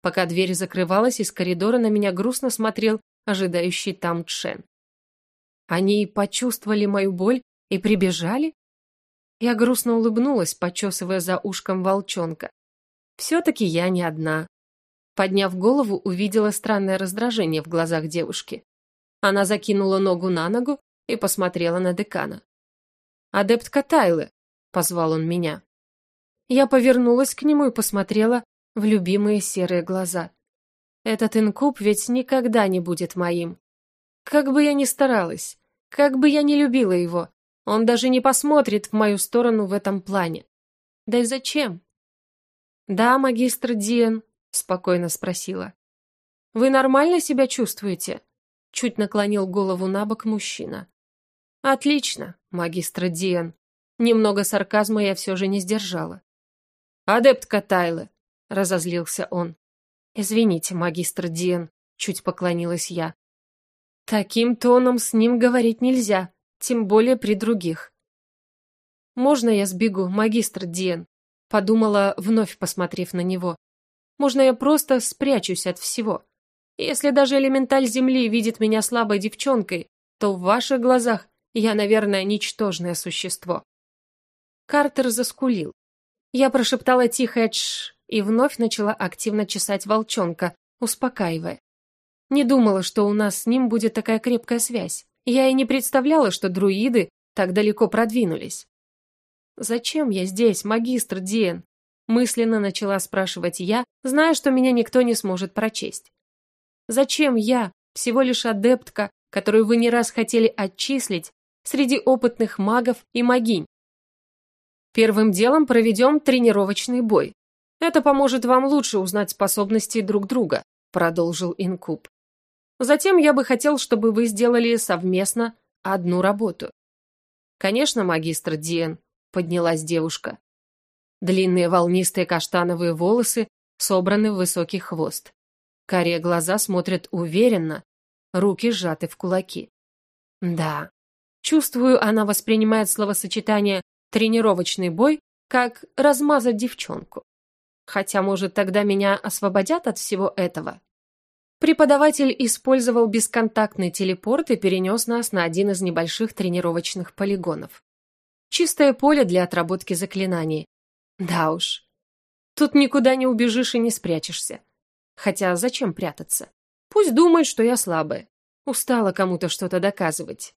Пока дверь закрывалась, из коридора на меня грустно смотрел ожидающий там Чен. Они почувствовали мою боль и прибежали? Я грустно улыбнулась, почесывая за ушком волчонка. Все-таки я не одна. Подняв голову, увидела странное раздражение в глазах девушки. Она закинула ногу на ногу и посмотрела на декана. «Адептка Тайлы», — позвал он меня. Я повернулась к нему и посмотрела в любимые серые глаза. Этот инкуб ведь никогда не будет моим. Как бы я ни старалась, как бы я ни любила его, он даже не посмотрит в мою сторону в этом плане. Да и зачем? «Да, магистр Диен», — спокойно спросила. «Вы нормально себя чувствуете?» Чуть наклонил голову на бок мужчина. «Отлично, магистр Диен». Немного сарказма я все же не сдержала. «Адептка Тайлы», — разозлился он. «Извините, магистр Диен», — чуть поклонилась я. «Таким тоном с ним говорить нельзя, тем более при других». «Можно я сбегу, магистр Диен?» — подумала, вновь посмотрев на него. «Можно я просто спрячусь от всего? Если даже элементаль Земли видит меня слабой девчонкой, то в ваших глазах я, наверное, ничтожное существо». Картер заскулил. Я прошептала тихое «тш» и вновь начала активно чесать волчонка, успокаивая. Не думала, что у нас с ним будет такая крепкая связь. Я и не представляла, что друиды так далеко продвинулись. «Зачем я здесь, магистр Диен?» Мысленно начала спрашивать я, зная, что меня никто не сможет прочесть. «Зачем я, всего лишь адептка, которую вы не раз хотели отчислить среди опытных магов и магинь? Первым делом проведем тренировочный бой. Это поможет вам лучше узнать способности друг друга», продолжил Инкуб. «Затем я бы хотел, чтобы вы сделали совместно одну работу». «Конечно, магистр Диен», поднялась девушка. Длинные волнистые каштановые волосы собраны в высокий хвост. Карие глаза смотрят уверенно, руки сжаты в кулаки. Да, чувствую, она воспринимает словосочетание тренировочный бой, как размазать девчонку. Хотя, может, тогда меня освободят от всего этого? Преподаватель использовал бесконтактный телепорт и перенес нас на один из небольших тренировочных полигонов. Чистое поле для отработки заклинаний. Да уж. Тут никуда не убежишь и не спрячешься. Хотя зачем прятаться? Пусть думает, что я слабая. Устала кому-то что-то доказывать.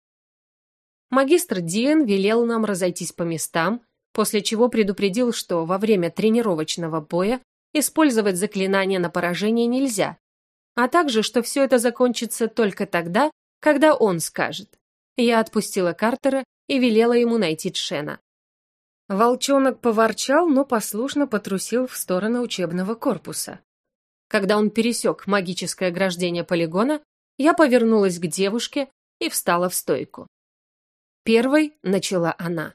Магистр Диен велел нам разойтись по местам, после чего предупредил, что во время тренировочного боя использовать заклинания на поражение нельзя, а также, что все это закончится только тогда, когда он скажет. Я отпустила Картера и велела ему найти Тшена. Волчонок поворчал, но послушно потрусил в сторону учебного корпуса. Когда он пересек магическое ограждение полигона, я повернулась к девушке и встала в стойку. Первой начала она.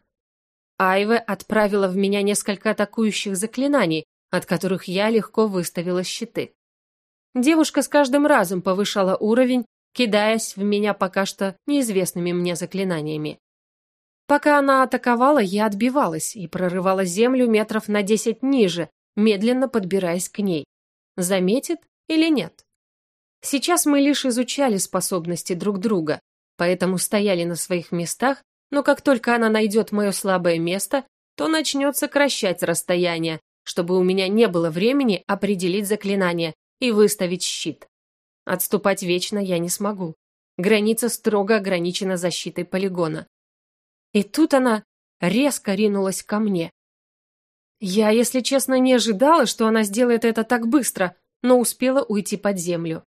Айве отправила в меня несколько атакующих заклинаний, от которых я легко выставила щиты. Девушка с каждым разом повышала уровень, кидаясь в меня пока что неизвестными мне заклинаниями. Пока она атаковала, я отбивалась и прорывала землю метров на десять ниже, медленно подбираясь к ней. Заметит или нет? Сейчас мы лишь изучали способности друг друга, поэтому стояли на своих местах, но как только она найдет мое слабое место, то начнет сокращать расстояние, чтобы у меня не было времени определить заклинание и выставить щит. Отступать вечно я не смогу. Граница строго ограничена защитой полигона. И тут она резко ринулась ко мне. Я, если честно, не ожидала, что она сделает это так быстро, но успела уйти под землю.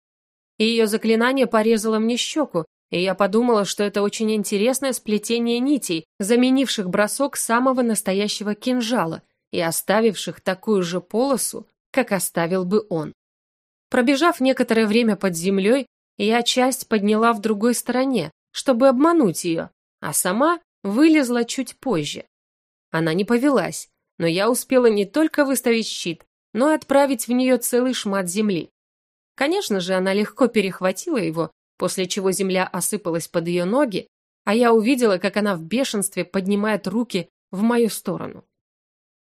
Ее заклинание порезало мне щеку, и я подумала, что это очень интересное сплетение нитей, заменивших бросок самого настоящего кинжала и оставивших такую же полосу, как оставил бы он. Пробежав некоторое время под землей, я часть подняла в другой стороне, чтобы обмануть ее, а сама вылезла чуть позже. Она не повелась, но я успела не только выставить щит, но и отправить в нее целый шмат земли. Конечно же, она легко перехватила его после чего земля осыпалась под ее ноги, а я увидела, как она в бешенстве поднимает руки в мою сторону.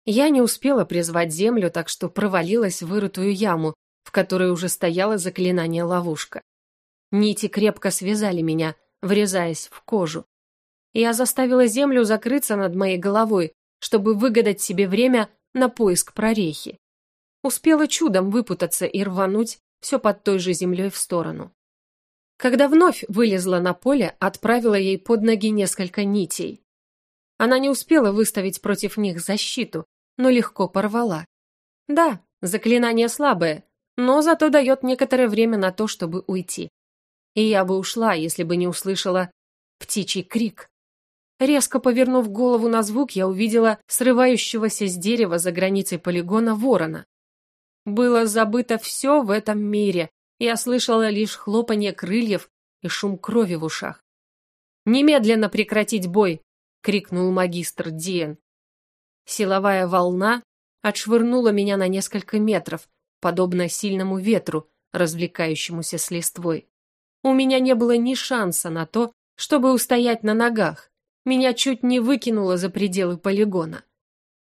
Я не успела призвать землю, так что провалилась в вырытую яму, в которой уже стояло заклинание ловушка. Нити крепко связали меня, врезаясь в кожу. Я заставила землю закрыться над моей головой, чтобы выгадать себе время на поиск прорехи. Успела чудом выпутаться и рвануть все под той же землей в сторону. Когда вновь вылезла на поле, отправила ей под ноги несколько нитей. Она не успела выставить против них защиту, но легко порвала. Да, заклинание слабое, но зато дает некоторое время на то, чтобы уйти. И я бы ушла, если бы не услышала птичий крик. Резко повернув голову на звук, я увидела срывающегося с дерева за границей полигона ворона. Было забыто все в этом мире, я слышала лишь хлопанье крыльев и шум крови в ушах. «Немедленно прекратить бой!» — крикнул магистр Диен. Силовая волна отшвырнула меня на несколько метров, подобно сильному ветру, развлекающемуся с листвой. У меня не было ни шанса на то, чтобы устоять на ногах. Меня чуть не выкинуло за пределы полигона.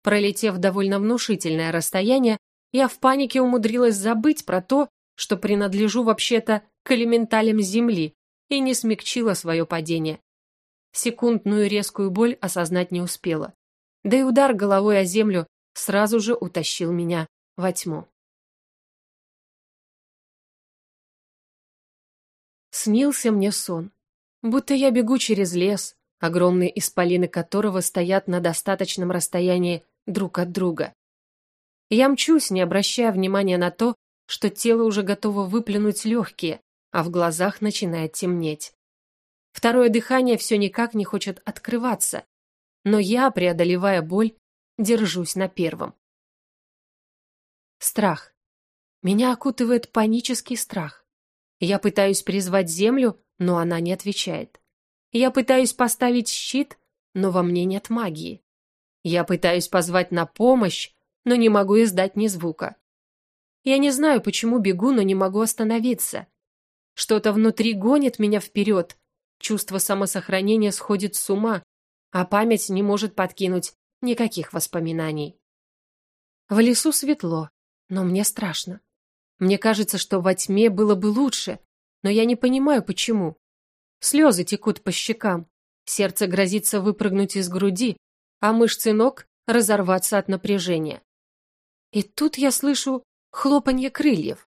Пролетев довольно внушительное расстояние, я в панике умудрилась забыть про то, что принадлежу вообще-то к элементалям Земли и не смягчила свое падение. Секундную резкую боль осознать не успела. Да и удар головой о землю сразу же утащил меня во тьму. Снился мне сон, будто я бегу через лес, огромные исполины которого стоят на достаточном расстоянии друг от друга. Я мчусь, не обращая внимания на то, что тело уже готово выплюнуть легкие, а в глазах начинает темнеть. Второе дыхание все никак не хочет открываться, но я, преодолевая боль, держусь на первом. Страх. Меня окутывает панический страх. Я пытаюсь призвать землю, но она не отвечает. Я пытаюсь поставить щит, но во мне нет магии. Я пытаюсь позвать на помощь, но не могу издать ни звука. Я не знаю, почему бегу, но не могу остановиться. Что-то внутри гонит меня вперед. Чувство самосохранения сходит с ума, а память не может подкинуть никаких воспоминаний. В лесу светло, но мне страшно. Мне кажется, что во тьме было бы лучше, но я не понимаю, почему. Слезы текут по щекам, сердце грозится выпрыгнуть из груди, а мышцы ног разорваться от напряжения. И тут я слышу хлопанье крыльев.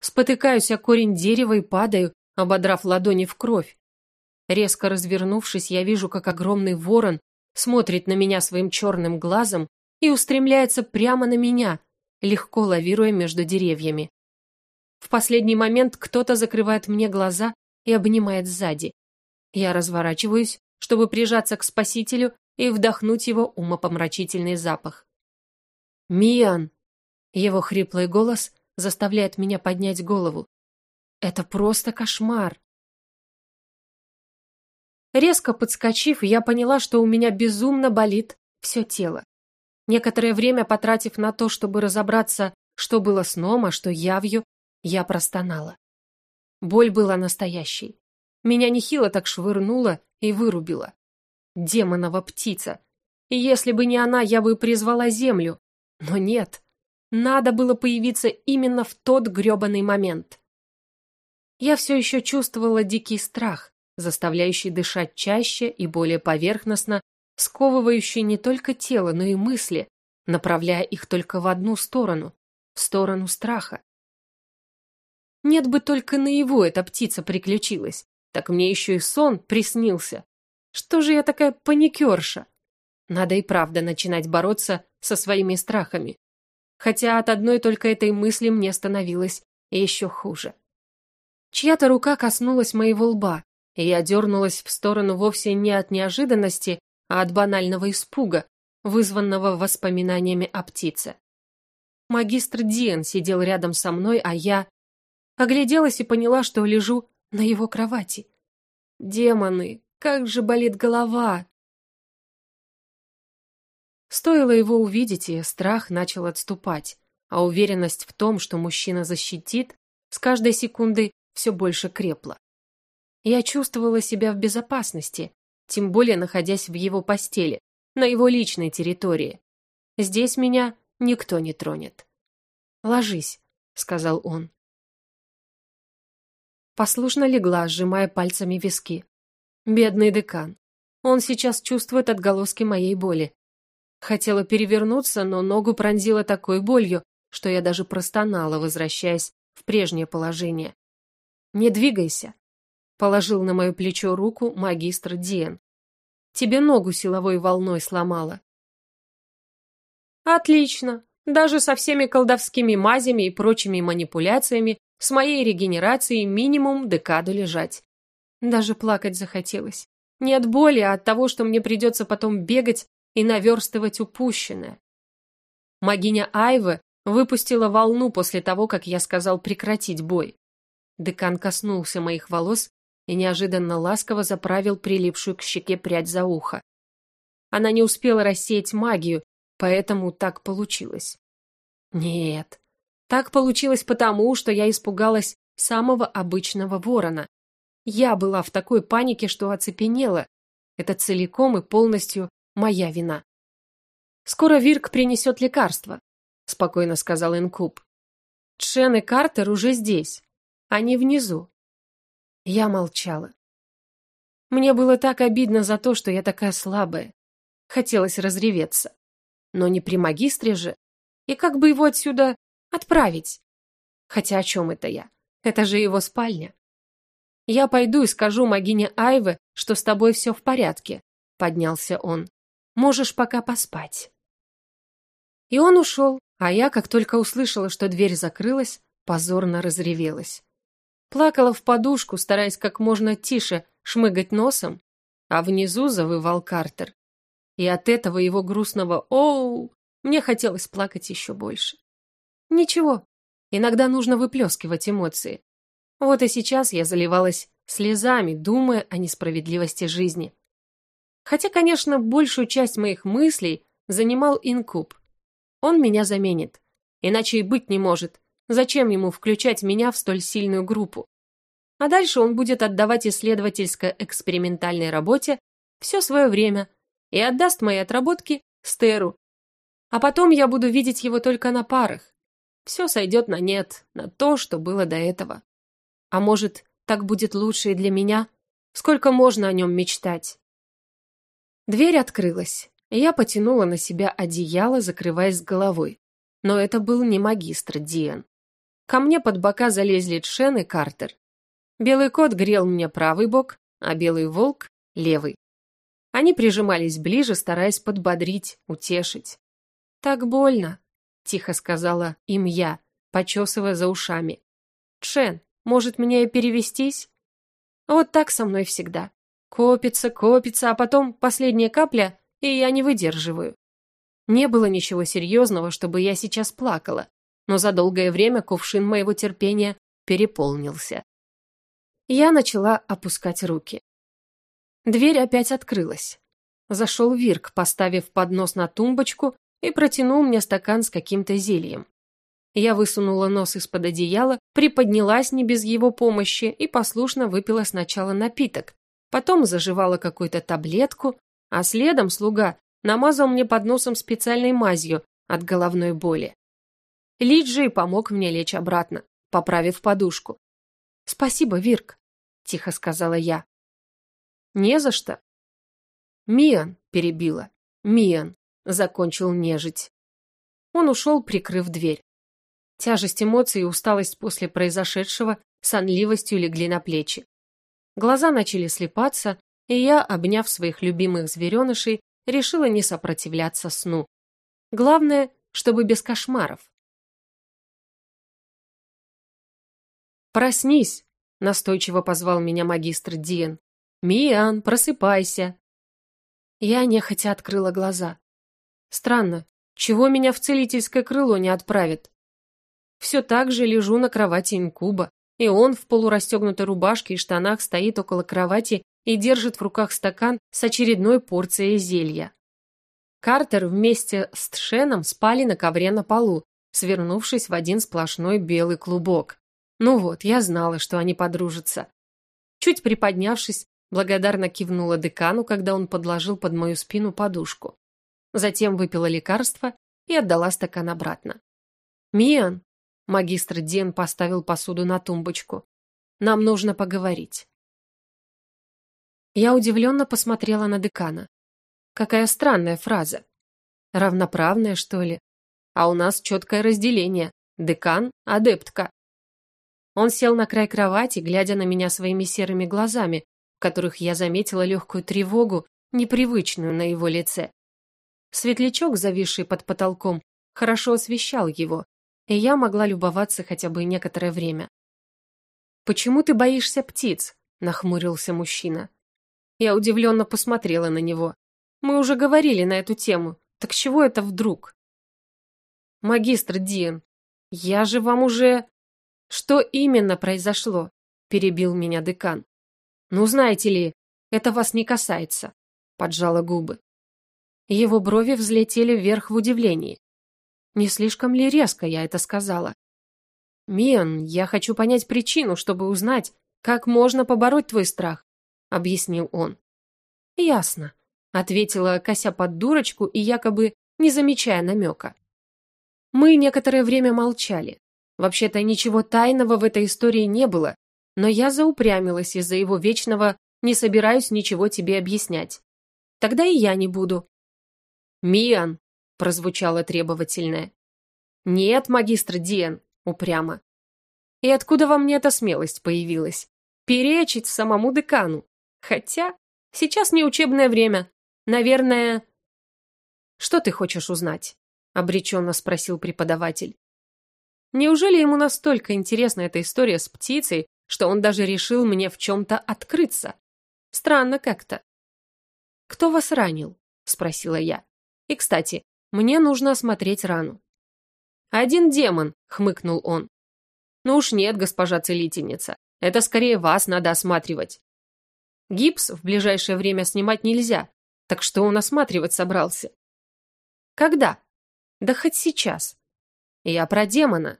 Спотыкаюсь о корень дерева и падаю, ободрав ладони в кровь. Резко развернувшись, я вижу, как огромный ворон смотрит на меня своим черным глазом и устремляется прямо на меня, легко лавируя между деревьями. В последний момент кто-то закрывает мне глаза и обнимает сзади. Я разворачиваюсь, чтобы прижаться к спасителю и вдохнуть его умопомрачительный запах. «Миан!» Его хриплый голос заставляет меня поднять голову. «Это просто кошмар!» Резко подскочив, я поняла, что у меня безумно болит все тело. Некоторое время потратив на то, чтобы разобраться, что было сном, а что явью, я простонала. Боль была настоящей. Меня нехило так швырнуло и вырубило. Демонова птица. И если бы не она, я бы призвала землю. Но нет. Надо было появиться именно в тот грёбаный момент. Я все еще чувствовала дикий страх, заставляющий дышать чаще и более поверхностно, сковывающий не только тело, но и мысли, направляя их только в одну сторону, в сторону страха. Нет бы только наяву эта птица приключилась, так мне еще и сон приснился. Что же я такая паникерша? Надо и правда начинать бороться со своими страхами. Хотя от одной только этой мысли мне становилось еще хуже. Чья-то рука коснулась моего лба, и я дернулась в сторону вовсе не от неожиданности, а от банального испуга, вызванного воспоминаниями о птице. Магистр Диен сидел рядом со мной, а я огляделась и поняла, что лежу на его кровати. Демоны, как же болит голова! Стоило его увидеть, и страх начал отступать, а уверенность в том, что мужчина защитит, с каждой секундой все больше крепла. Я чувствовала себя в безопасности, тем более находясь в его постели, на его личной территории. Здесь меня никто не тронет. «Ложись», — сказал он. Послушно легла, сжимая пальцами виски. Бедный декан. Он сейчас чувствует отголоски моей боли. Хотела перевернуться, но ногу пронзила такой болью, что я даже простонала, возвращаясь в прежнее положение. «Не двигайся», Положил на мое плечо руку магистр Диен. Тебе ногу силовой волной сломала. Отлично. Даже со всеми колдовскими мазями и прочими манипуляциями с моей регенерацией минимум декаду лежать. Даже плакать захотелось. Не от боли, а от того, что мне придется потом бегать и наверстывать упущенное. Магиня Айвы выпустила волну после того, как я сказал прекратить бой. Декан коснулся моих волос и неожиданно ласково заправил прилипшую к щеке прядь за ухо. Она не успела рассеять магию, поэтому так получилось. Нет, так получилось потому, что я испугалась самого обычного ворона. Я была в такой панике, что оцепенела. Это целиком и полностью моя вина. «Скоро Вирк принесет лекарство», — спокойно сказал Инкуб. «Чен и Картер уже здесь. Они внизу». Я молчала. Мне было так обидно за то, что я такая слабая. Хотелось разреветься. Но не при магистре же. И как бы его отсюда отправить? Хотя о чем это я? Это же его спальня. Я пойду и скажу магине Айве, что с тобой все в порядке, поднялся он. Можешь пока поспать. И он ушел, а я, как только услышала, что дверь закрылась, позорно разревелась. Плакала в подушку, стараясь как можно тише шмыгать носом, а внизу завывал Картер. И от этого его грустного «Оу!» мне хотелось плакать еще больше. Ничего, иногда нужно выплескивать эмоции. Вот и сейчас я заливалась слезами, думая о несправедливости жизни. Хотя, конечно, большую часть моих мыслей занимал инкуб. Он меня заменит. Иначе и быть не может. Зачем ему включать меня в столь сильную группу? А дальше он будет отдавать исследовательско-экспериментальной работе все свое время и отдаст мои отработки Стеру. А потом я буду видеть его только на парах. Все сойдет на нет, на то, что было до этого. А может, так будет лучше и для меня? Сколько можно о нем мечтать? Дверь открылась, и я потянула на себя одеяло, закрываясь головой. Но это был не магистр Диан. Ко мне под бока залезли Тшен и Картер. Белый кот грел мне правый бок, а белый волк — левый. Они прижимались ближе, стараясь подбодрить, утешить. «Так больно», — тихо сказала им я, почесывая за ушами. «Тшен, может, мне и перевестись?» Вот так со мной всегда. Копится, копится, а потом последняя капля, и я не выдерживаю. Не было ничего серьезного, чтобы я сейчас плакала, но за долгое время кувшин моего терпения переполнился. Я начала опускать руки. Дверь опять открылась. Зашел Вирк, поставив поднос на тумбочку и протянул мне стакан с каким-то зельем. Я высунула нос из-под одеяла, приподнялась не без его помощи и послушно выпила сначала напиток, потом заживала какую-то таблетку, а следом слуга намазал мне под носом специальной мазью от головной боли. Лиджи помог мне лечь обратно, поправив подушку. «Спасибо, Вирк», — тихо сказала я. «Не за что». «Миан», — перебила. «Миан», — закончил нежить. Он ушел, прикрыв дверь. Тяжесть эмоций и усталость после произошедшего сонливостью легли на плечи. Глаза начали слепаться, и я, обняв своих любимых зверенышей, решила не сопротивляться сну. Главное, чтобы без кошмаров. «Проснись!» — настойчиво позвал меня магистр Диен. «Миан, просыпайся!» Я нехотя открыла глаза. Странно, чего меня в целительское крыло не отправят? Все так же лежу на кровати инкуба, и он в полурастегнутой рубашке и штанах стоит около кровати и держит в руках стакан с очередной порцией зелья. Картер вместе с Тшеном спали на ковре на полу, свернувшись в один сплошной белый клубок. Ну вот, я знала, что они подружатся. Чуть приподнявшись, благодарно кивнула декану, когда он подложил под мою спину подушку. Затем выпила лекарство и отдала стакан обратно. «Миан!» Магистр Ден поставил посуду на тумбочку. «Нам нужно поговорить». Я удивленно посмотрела на декана. Какая странная фраза. Равноправная, что ли? А у нас четкое разделение. Декан – адептка. Он сел на край кровати, глядя на меня своими серыми глазами, в которых я заметила легкую тревогу, непривычную на его лице. Светлячок, зависший под потолком, хорошо освещал его, и я могла любоваться хотя бы некоторое время. «Почему ты боишься птиц?» – нахмурился мужчина. Я удивленно посмотрела на него. «Мы уже говорили на эту тему, так чего это вдруг?» «Магистр Диен, я же вам уже...» «Что именно произошло?» – перебил меня декан. «Ну, знаете ли, это вас не касается», – поджала губы. Его брови взлетели вверх в удивлении. Не слишком ли резко я это сказала? «Миан, я хочу понять причину, чтобы узнать, как можно побороть твой страх», — объяснил он. «Ясно», — ответила, кося под дурочку и якобы не замечая намека. Мы некоторое время молчали. Вообще-то ничего тайного в этой истории не было, но я заупрямилась из-за его вечного «не собираюсь ничего тебе объяснять». Тогда и я не буду. «Миан!» – прозвучало требовательное. «Нет, магистр Диан!» – упрямо. «И откуда во мне эта смелость появилась? Перечить самому декану? Хотя сейчас не учебное время. Наверное...» «Что ты хочешь узнать?» – обреченно спросил преподаватель. Неужели ему настолько интересна эта история с птицей, что он даже решил мне в чем-то открыться? Странно как-то. «Кто вас ранил?» – спросила я. И, кстати, мне нужно осмотреть рану. «Один демон», — хмыкнул он. «Ну уж нет, госпожа целительница, это скорее вас надо осматривать. Гипс в ближайшее время снимать нельзя, так что он осматривать собрался?» «Когда?» «Да хоть сейчас. Я про демона.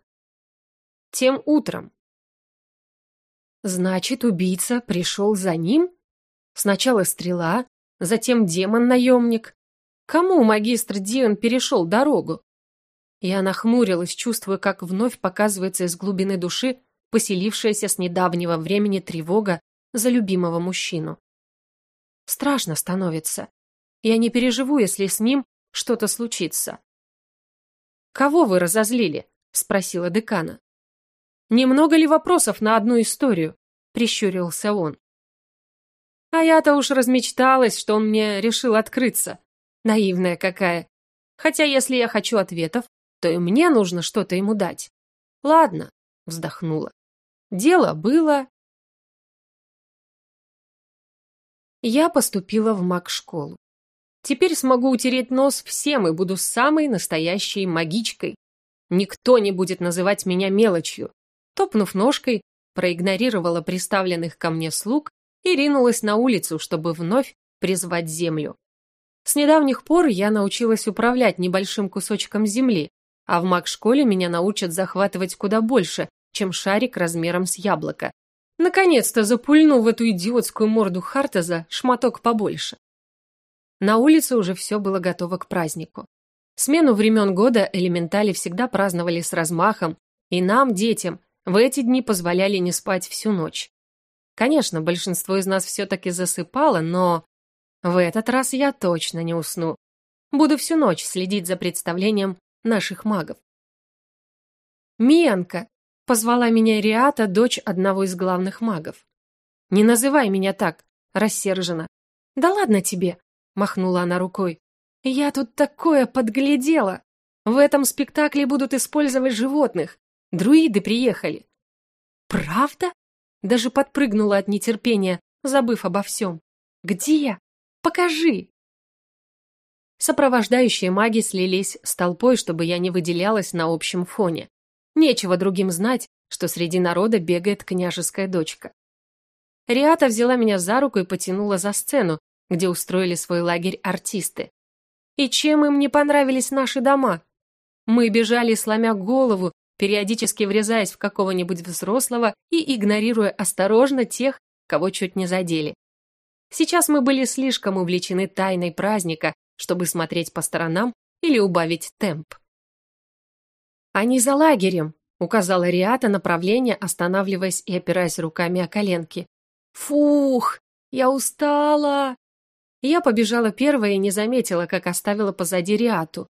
Тем утром». «Значит, убийца пришел за ним? Сначала стрела, затем демон-наемник, Кому магистр Диан перешел дорогу? Я нахмурилась, чувствуя, как вновь показывается из глубины души поселившаяся с недавнего времени тревога за любимого мужчину. Страшно становится. Я не переживу, если с ним что-то случится. «Кого вы разозлили?» — спросила декана. «Немного ли вопросов на одну историю?» — прищурился он. «А я-то уж размечталась, что он мне решил открыться. Наивная какая. Хотя если я хочу ответов, то и мне нужно что-то ему дать. Ладно, вздохнула. Дело было... Я поступила в маг-школу. Теперь смогу утереть нос всем и буду самой настоящей магичкой. Никто не будет называть меня мелочью. Топнув ножкой, проигнорировала приставленных ко мне слуг и ринулась на улицу, чтобы вновь призвать землю. С недавних пор я научилась управлять небольшим кусочком земли, а в маг-школе меня научат захватывать куда больше, чем шарик размером с яблоко. Наконец-то запульну в эту идиотскую морду Хартеза шматок побольше. На улице уже все было готово к празднику. Смену времен года элементали всегда праздновали с размахом, и нам, детям, в эти дни позволяли не спать всю ночь. Конечно, большинство из нас все-таки засыпало, но в этот раз я точно не усну. Буду всю ночь следить за представлением наших магов. «Мианка!» — позвала меня Риата, дочь одного из главных магов. «Не называй меня так!» — рассержена. «Да ладно тебе!» — махнула она рукой. «Я тут такое подглядела! В этом спектакле будут использовать животных. Друиды приехали!» «Правда?» Даже подпрыгнула от нетерпения, забыв обо всем. «Где?» Покажи!» Сопровождающие маги слились с толпой, чтобы я не выделялась на общем фоне. Нечего другим знать, что среди народа бегает княжеская дочка. Риата взяла меня за руку и потянула за сцену, где устроили свой лагерь артисты. И чем им не понравились наши дома? Мы бежали, сломя голову, периодически врезаясь в какого-нибудь взрослого и игнорируя осторожно тех, кого чуть не задели. Сейчас мы были слишком увлечены тайной праздника, чтобы смотреть по сторонам или убавить темп. «Они за лагерем», — указала Риата направление, останавливаясь и опираясь руками о коленки. «Фух, я устала!» Я побежала первая и не заметила, как оставила позади Риату.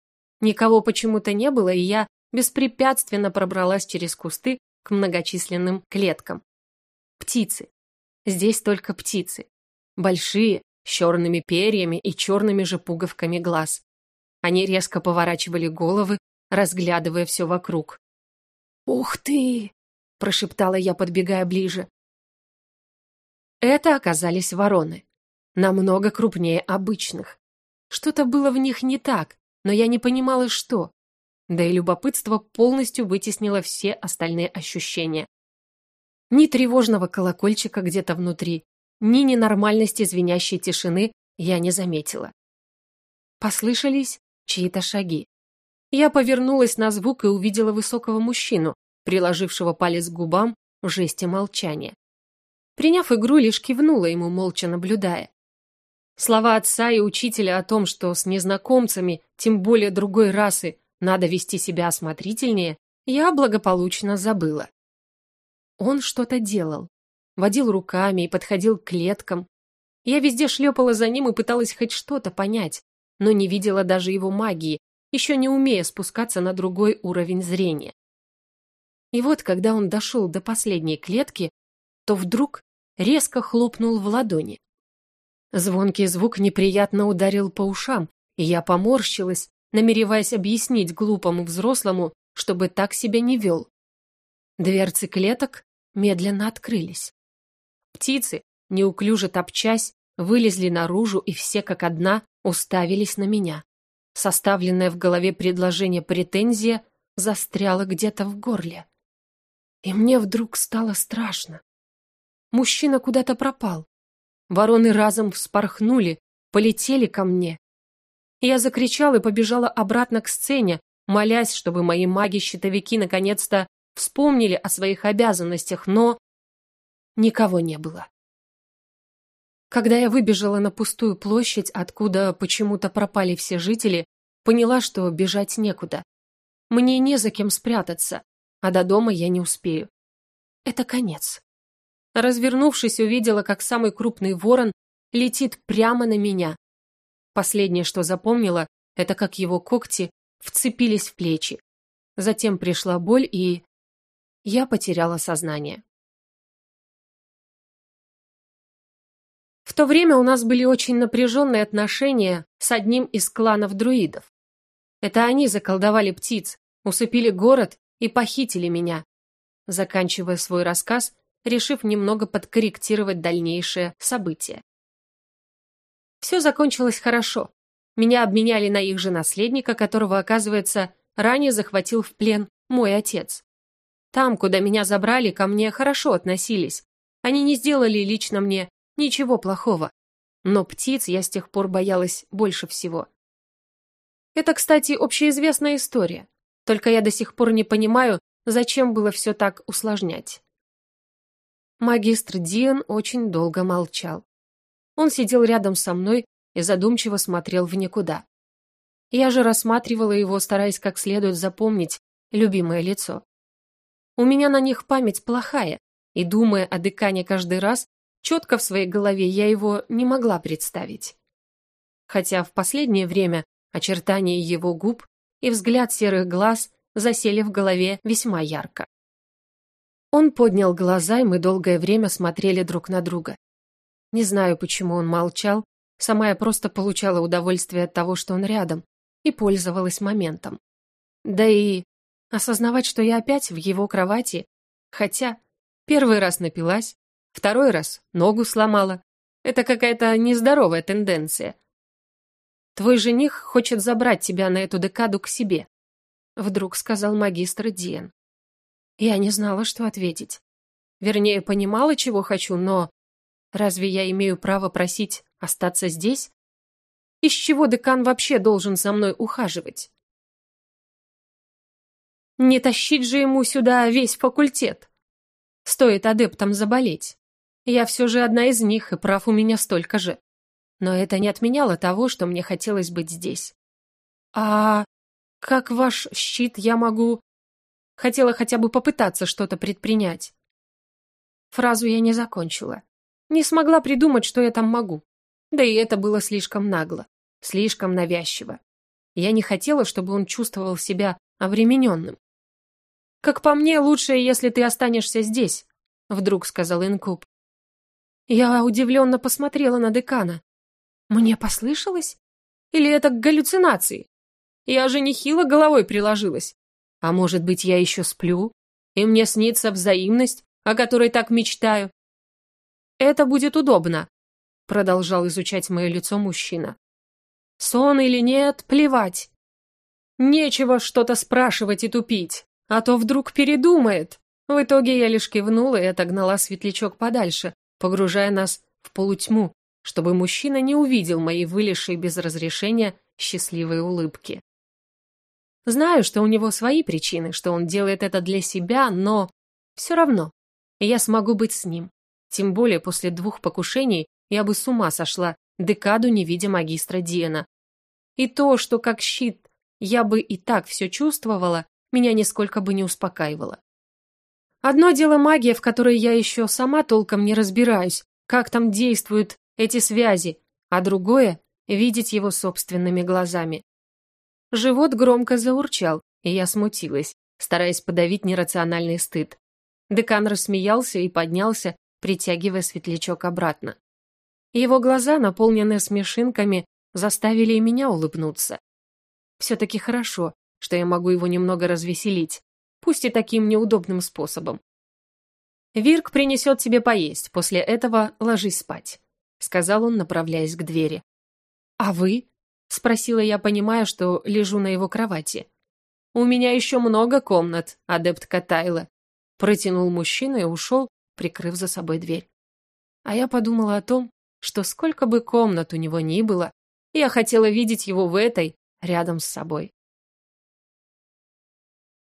Никого почему-то не было, и я беспрепятственно пробралась через кусты к многочисленным клеткам. Птицы. Здесь только птицы. Большие, с черными перьями и черными же пуговками глаз. Они резко поворачивали головы, разглядывая все вокруг. «Ух ты!» — прошептала я, подбегая ближе. Это оказались вороны. Намного крупнее обычных. Что-то было в них не так, но я не понимала, что. Да и любопытство полностью вытеснило все остальные ощущения. Ни тревожного колокольчика где-то внутри, ни ненормальности звенящей тишины я не заметила. Послышались чьи-то шаги. Я повернулась на звук и увидела высокого мужчину, приложившего палец к губам в жесте молчания. Приняв игру, лишь кивнула ему, молча наблюдая. Слова отца и учителя о том, что с незнакомцами, тем более другой расы, надо вести себя осмотрительнее, я благополучно забыла. Он что-то делал. Водил руками и подходил к клеткам. Я везде шлепала за ним и пыталась хоть что-то понять, но не видела даже его магии, еще не умея спускаться на другой уровень зрения. И вот, когда он дошел до последней клетки, то вдруг резко хлопнул в ладони. Звонкий звук неприятно ударил по ушам, и я поморщилась, намереваясь объяснить глупому взрослому, чтобы так себя не вел. Дверцы клеток медленно открылись. Птицы, неуклюже топчась, вылезли наружу и все как одна уставились на меня. Составленное в голове предложение претензия застряло где-то в горле. И мне вдруг стало страшно. Мужчина куда-то пропал. Вороны разом вспорхнули, полетели ко мне. Я закричал и побежала обратно к сцене, молясь, чтобы мои маги-щитовики наконец-то вспомнили о своих обязанностях, но никого не было. Когда я выбежала на пустую площадь, откуда почему-то пропали все жители, поняла, что бежать некуда. Мне не за кем спрятаться, а до дома я не успею. Это конец. Развернувшись, увидела, как самый крупный ворон летит прямо на меня. Последнее, что запомнила, это как его когти вцепились в плечи. Затем пришла боль, и я потеряла сознание. В то время у нас были очень напряженные отношения с одним из кланов друидов. Это они заколдовали птиц, усыпили город и похитили меня. Заканчивая свой рассказ, решив немного подкорректировать дальнейшие события. Все закончилось хорошо. Меня обменяли на их же наследника, которого, оказывается, ранее захватил в плен мой отец. Там, куда меня забрали, ко мне хорошо относились. Они не сделали лично мне ничего плохого. Но птиц я с тех пор боялась больше всего. Это, кстати, общеизвестная история. Только я до сих пор не понимаю, зачем было все так усложнять. Магистр Диан очень долго молчал. Он сидел рядом со мной и задумчиво смотрел в никуда. Я же рассматривала его, стараясь как следует запомнить любимое лицо. У меня на них память плохая, и, думая о декане каждый раз, четко в своей голове я его не могла представить. Хотя в последнее время очертания его губ и взгляд серых глаз засели в голове весьма ярко. Он поднял глаза, и мы долгое время смотрели друг на друга. Не знаю, почему он молчал, сама я просто получала удовольствие от того, что он рядом, и пользовалась моментом. Да и осознавать, что я опять в его кровати, хотя первый раз напилась, второй раз ногу сломала. Это какая-то нездоровая тенденция. Твой жених хочет забрать тебя на эту декаду к себе, вдруг сказал магистр Диен. Я не знала, что ответить. Вернее, понимала, чего хочу, но... Разве я имею право просить остаться здесь? Из чего декан вообще должен за мной ухаживать? Не тащить же ему сюда весь факультет. Стоит адептам заболеть. Я все же одна из них, и прав у меня столько же. Но это не отменяло того, что мне хотелось быть здесь. А как ваш щит я могу... Хотела хотя бы попытаться что-то предпринять. Фразу я не закончила. Не смогла придумать, что я там могу. Да и это было слишком нагло, слишком навязчиво. Я не хотела, чтобы он чувствовал себя обремененным. «Как по мне, лучше, если ты останешься здесь», — вдруг сказал Инкуб. Я удивленно посмотрела на декана. «Мне послышалось? Или это галлюцинации?» Я же нехило головой приложилась. А может быть, я еще сплю, и мне снится взаимность, о которой так мечтаю? Это будет удобно, продолжал изучать мое лицо мужчина. Сон или нет, плевать. Нечего что-то спрашивать и тупить, а то вдруг передумает. В итоге я лишь кивнула и отогнала светлячок подальше, погружая нас в полутьму, чтобы мужчина не увидел моей вылезшей без разрешения счастливой улыбки. Знаю, что у него свои причины, что он делает это для себя, но все равно я смогу быть с ним. Тем более после двух покушений я бы с ума сошла, декаду не видя магистра Диена. И то, что как щит я бы и так все чувствовала, меня нисколько бы не успокаивало. Одно дело магия, в которой я еще сама толком не разбираюсь, как там действуют эти связи, а другое — видеть его собственными глазами. Живот громко заурчал, и я смутилась, стараясь подавить нерациональный стыд. Декан рассмеялся и поднялся, притягивая светлячок обратно. Его глаза, наполненные смешинками, заставили и меня улыбнуться. Все-таки хорошо, что я могу его немного развеселить, пусть и таким неудобным способом. «Вирк принесет тебе поесть, после этого ложись спать», — сказал он, направляясь к двери. «А вы?» — спросила я, понимая, что лежу на его кровати. «У меня еще много комнат, адепт Катайла», — протянул мужчина и ушел, прикрыв за собой дверь. А я подумала о том, что сколько бы комнат у него ни было, я хотела видеть его в этой, рядом с собой.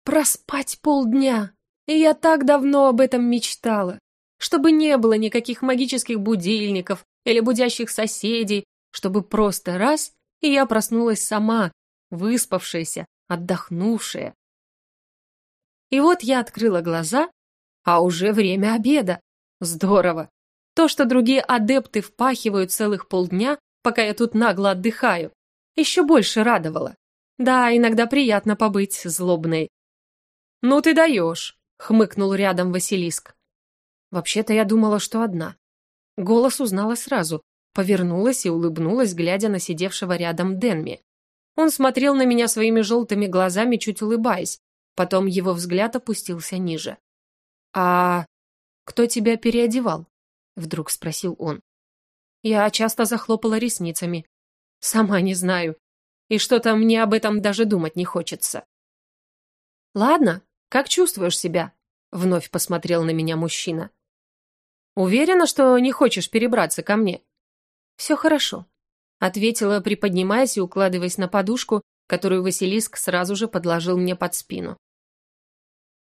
Проспать полдня! И я так давно об этом мечтала. Чтобы не было никаких магических будильников или будящих соседей, чтобы просто раз, и я проснулась сама, выспавшаяся, отдохнувшая. И вот я открыла глаза, а уже время обеда. Здорово. То, что другие адепты впахивают целых полдня, пока я тут нагло отдыхаю, еще больше радовало. Да, иногда приятно побыть злобной. «Ну ты даешь», — хмыкнул рядом Василиск. Вообще-то я думала, что одна. Голос узнала сразу, повернулась и улыбнулась, глядя на сидевшего рядом Денми. Он смотрел на меня своими желтыми глазами, чуть улыбаясь, потом его взгляд опустился ниже. «А кто тебя переодевал?» вдруг спросил он. Я часто захлопала ресницами. Сама не знаю. И что-то мне об этом даже думать не хочется. Ладно, как чувствуешь себя? Вновь посмотрел на меня мужчина. Уверена, что не хочешь перебраться ко мне? Все хорошо, ответила, приподнимаясь и укладываясь на подушку, которую Василиск сразу же подложил мне под спину.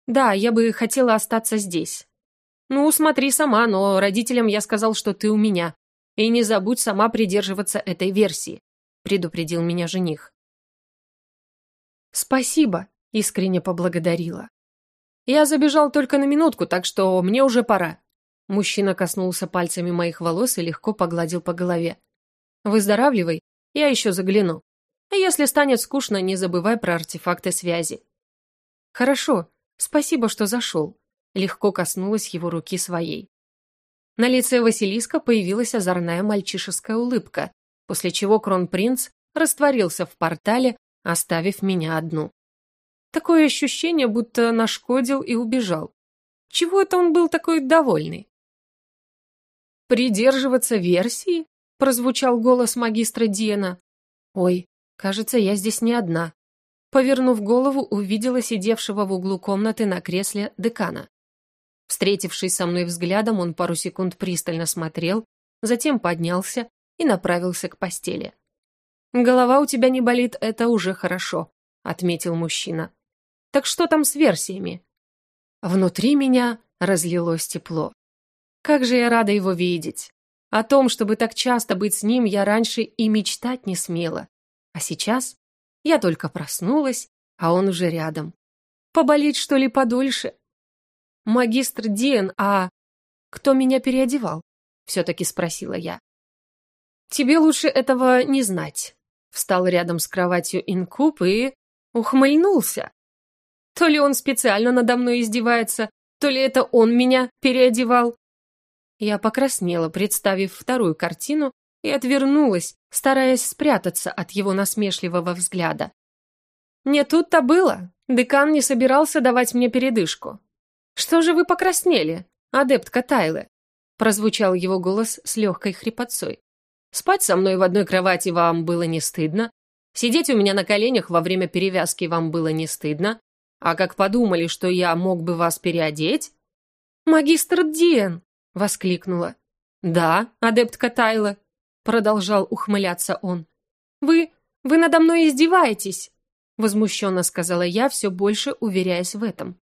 Да, я бы хотела остаться здесь, «Ну, смотри сама, но родителям я сказал, что ты у меня. И не забудь сама придерживаться этой версии», — предупредил меня жених. «Спасибо», — искренне поблагодарила. «Я забежал только на минутку, так что мне уже пора». Мужчина коснулся пальцами моих волос и легко погладил по голове. «Выздоравливай, я еще загляну. А если станет скучно, не забывай про артефакты связи». «Хорошо, спасибо, что зашел», легко коснулась его руки своей. На лице Василиска появилась озорная мальчишеская улыбка, после чего кронпринц растворился в портале, оставив меня одну. Такое ощущение, будто нашкодил и убежал. Чего это он был такой довольный? «Придерживаться версии?» — прозвучал голос магистра Диена. «Ой, кажется, я здесь не одна». Повернув голову, увидела сидевшего в углу комнаты на кресле декана. Встретившись со мной взглядом, он пару секунд пристально смотрел, затем поднялся и направился к постели. «Голова у тебя не болит, это уже хорошо», — отметил мужчина. «Так что там с версиями?» Внутри меня разлилось тепло. Как же я рада его видеть. О том, чтобы так часто быть с ним, я раньше и мечтать не смела. А сейчас я только проснулась, а он уже рядом. Поболеть, что ли, подольше? «Магистр Диен, а кто меня переодевал?» — все-таки спросила я. «Тебе лучше этого не знать», — встал рядом с кроватью инкуб и ухмыльнулся. То ли он специально надо мной издевается, то ли это он меня переодевал. Я покраснела, представив вторую картину, и отвернулась, стараясь спрятаться от его насмешливого взгляда. Не тут-то было. Декан не собирался давать мне передышку. Что же вы покраснели, адептка Тайлы? Прозвучал его голос с легкой хрипотцой. Спать со мной в одной кровати вам было не стыдно? Сидеть у меня на коленях во время перевязки вам было не стыдно? А как подумали, что я мог бы вас переодеть? «Магистр Диен!» — воскликнула. «Да, адептка Тайла», — продолжал ухмыляться он. «Вы... вы надо мной издеваетесь!» — возмущенно сказала я, все больше уверяясь в этом.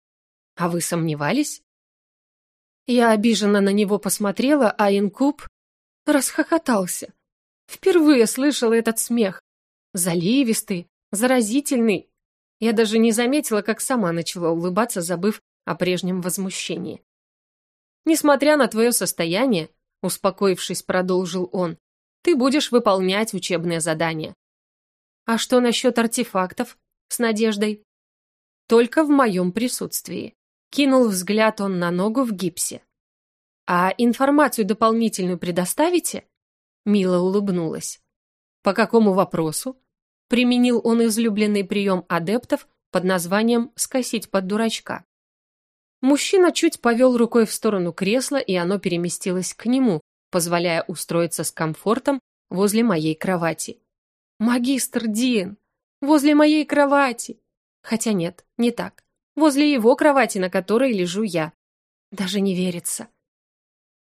«А вы сомневались?» Я обиженно на него посмотрела, а инкуб расхохотался. Впервые слышала этот смех. Заливистый, заразительный. Я даже не заметила, как сама начала улыбаться, забыв о прежнем возмущении. Несмотря на твое состояние, успокоившись, продолжил он, ты будешь выполнять учебные задания. А что насчет артефактов? С надеждой. Только в моем присутствии. Кинул взгляд он на ногу в гипсе. А информацию дополнительную предоставите? Мила улыбнулась. По какому вопросу? Применил он излюбленный прием адептов под названием «скосить под дурачка». Мужчина чуть повел рукой в сторону кресла, и оно переместилось к нему, позволяя устроиться с комфортом возле моей кровати. «Магистр Дин! Возле моей кровати!» Хотя нет, не так. Возле его кровати, на которой лежу я. Даже не верится.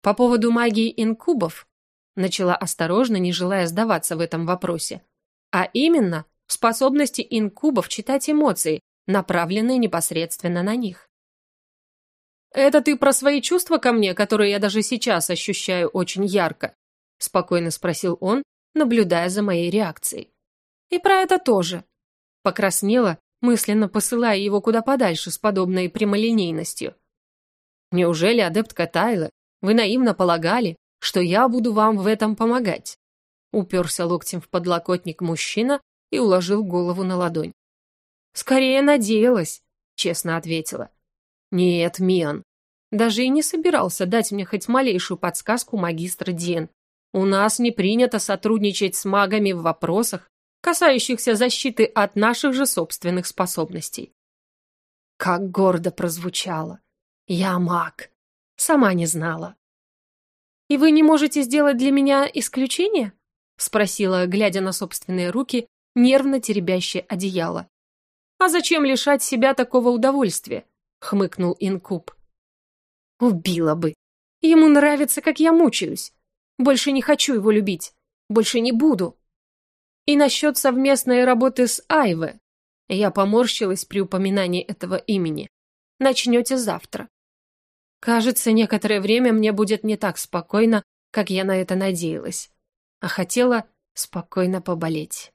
По поводу магии инкубов, начала осторожно, не желая сдаваться в этом вопросе. А именно, способности инкубов читать эмоции, направленные непосредственно на них. «Это ты про свои чувства ко мне, которые я даже сейчас ощущаю очень ярко?» – спокойно спросил он, наблюдая за моей реакцией. «И про это тоже». Покраснела, мысленно посылая его куда подальше с подобной прямолинейностью. «Неужели, адептка Тайла, вы наивно полагали, что я буду вам в этом помогать?» Уперся локтем в подлокотник мужчина и уложил голову на ладонь. «Скорее надеялась», — честно ответила. Нет, Миан. Даже и не собирался дать мне хоть малейшую подсказку магистр Дин. У нас не принято сотрудничать с магами в вопросах, касающихся защиты от наших же собственных способностей. Как гордо прозвучало. Я маг. Сама не знала. «И вы не можете сделать для меня исключение?» Спросила, глядя на собственные руки, нервно теребящее одеяло. «А зачем лишать себя такого удовольствия? хмыкнул Инкуб. Убила бы. Ему нравится, как я мучаюсь. Больше не хочу его любить. Больше не буду. И насчет совместной работы с Айве. Я поморщилась при упоминании этого имени. Начнете завтра. Кажется, некоторое время мне будет не так спокойно, как я на это надеялась. А хотела спокойно поболеть.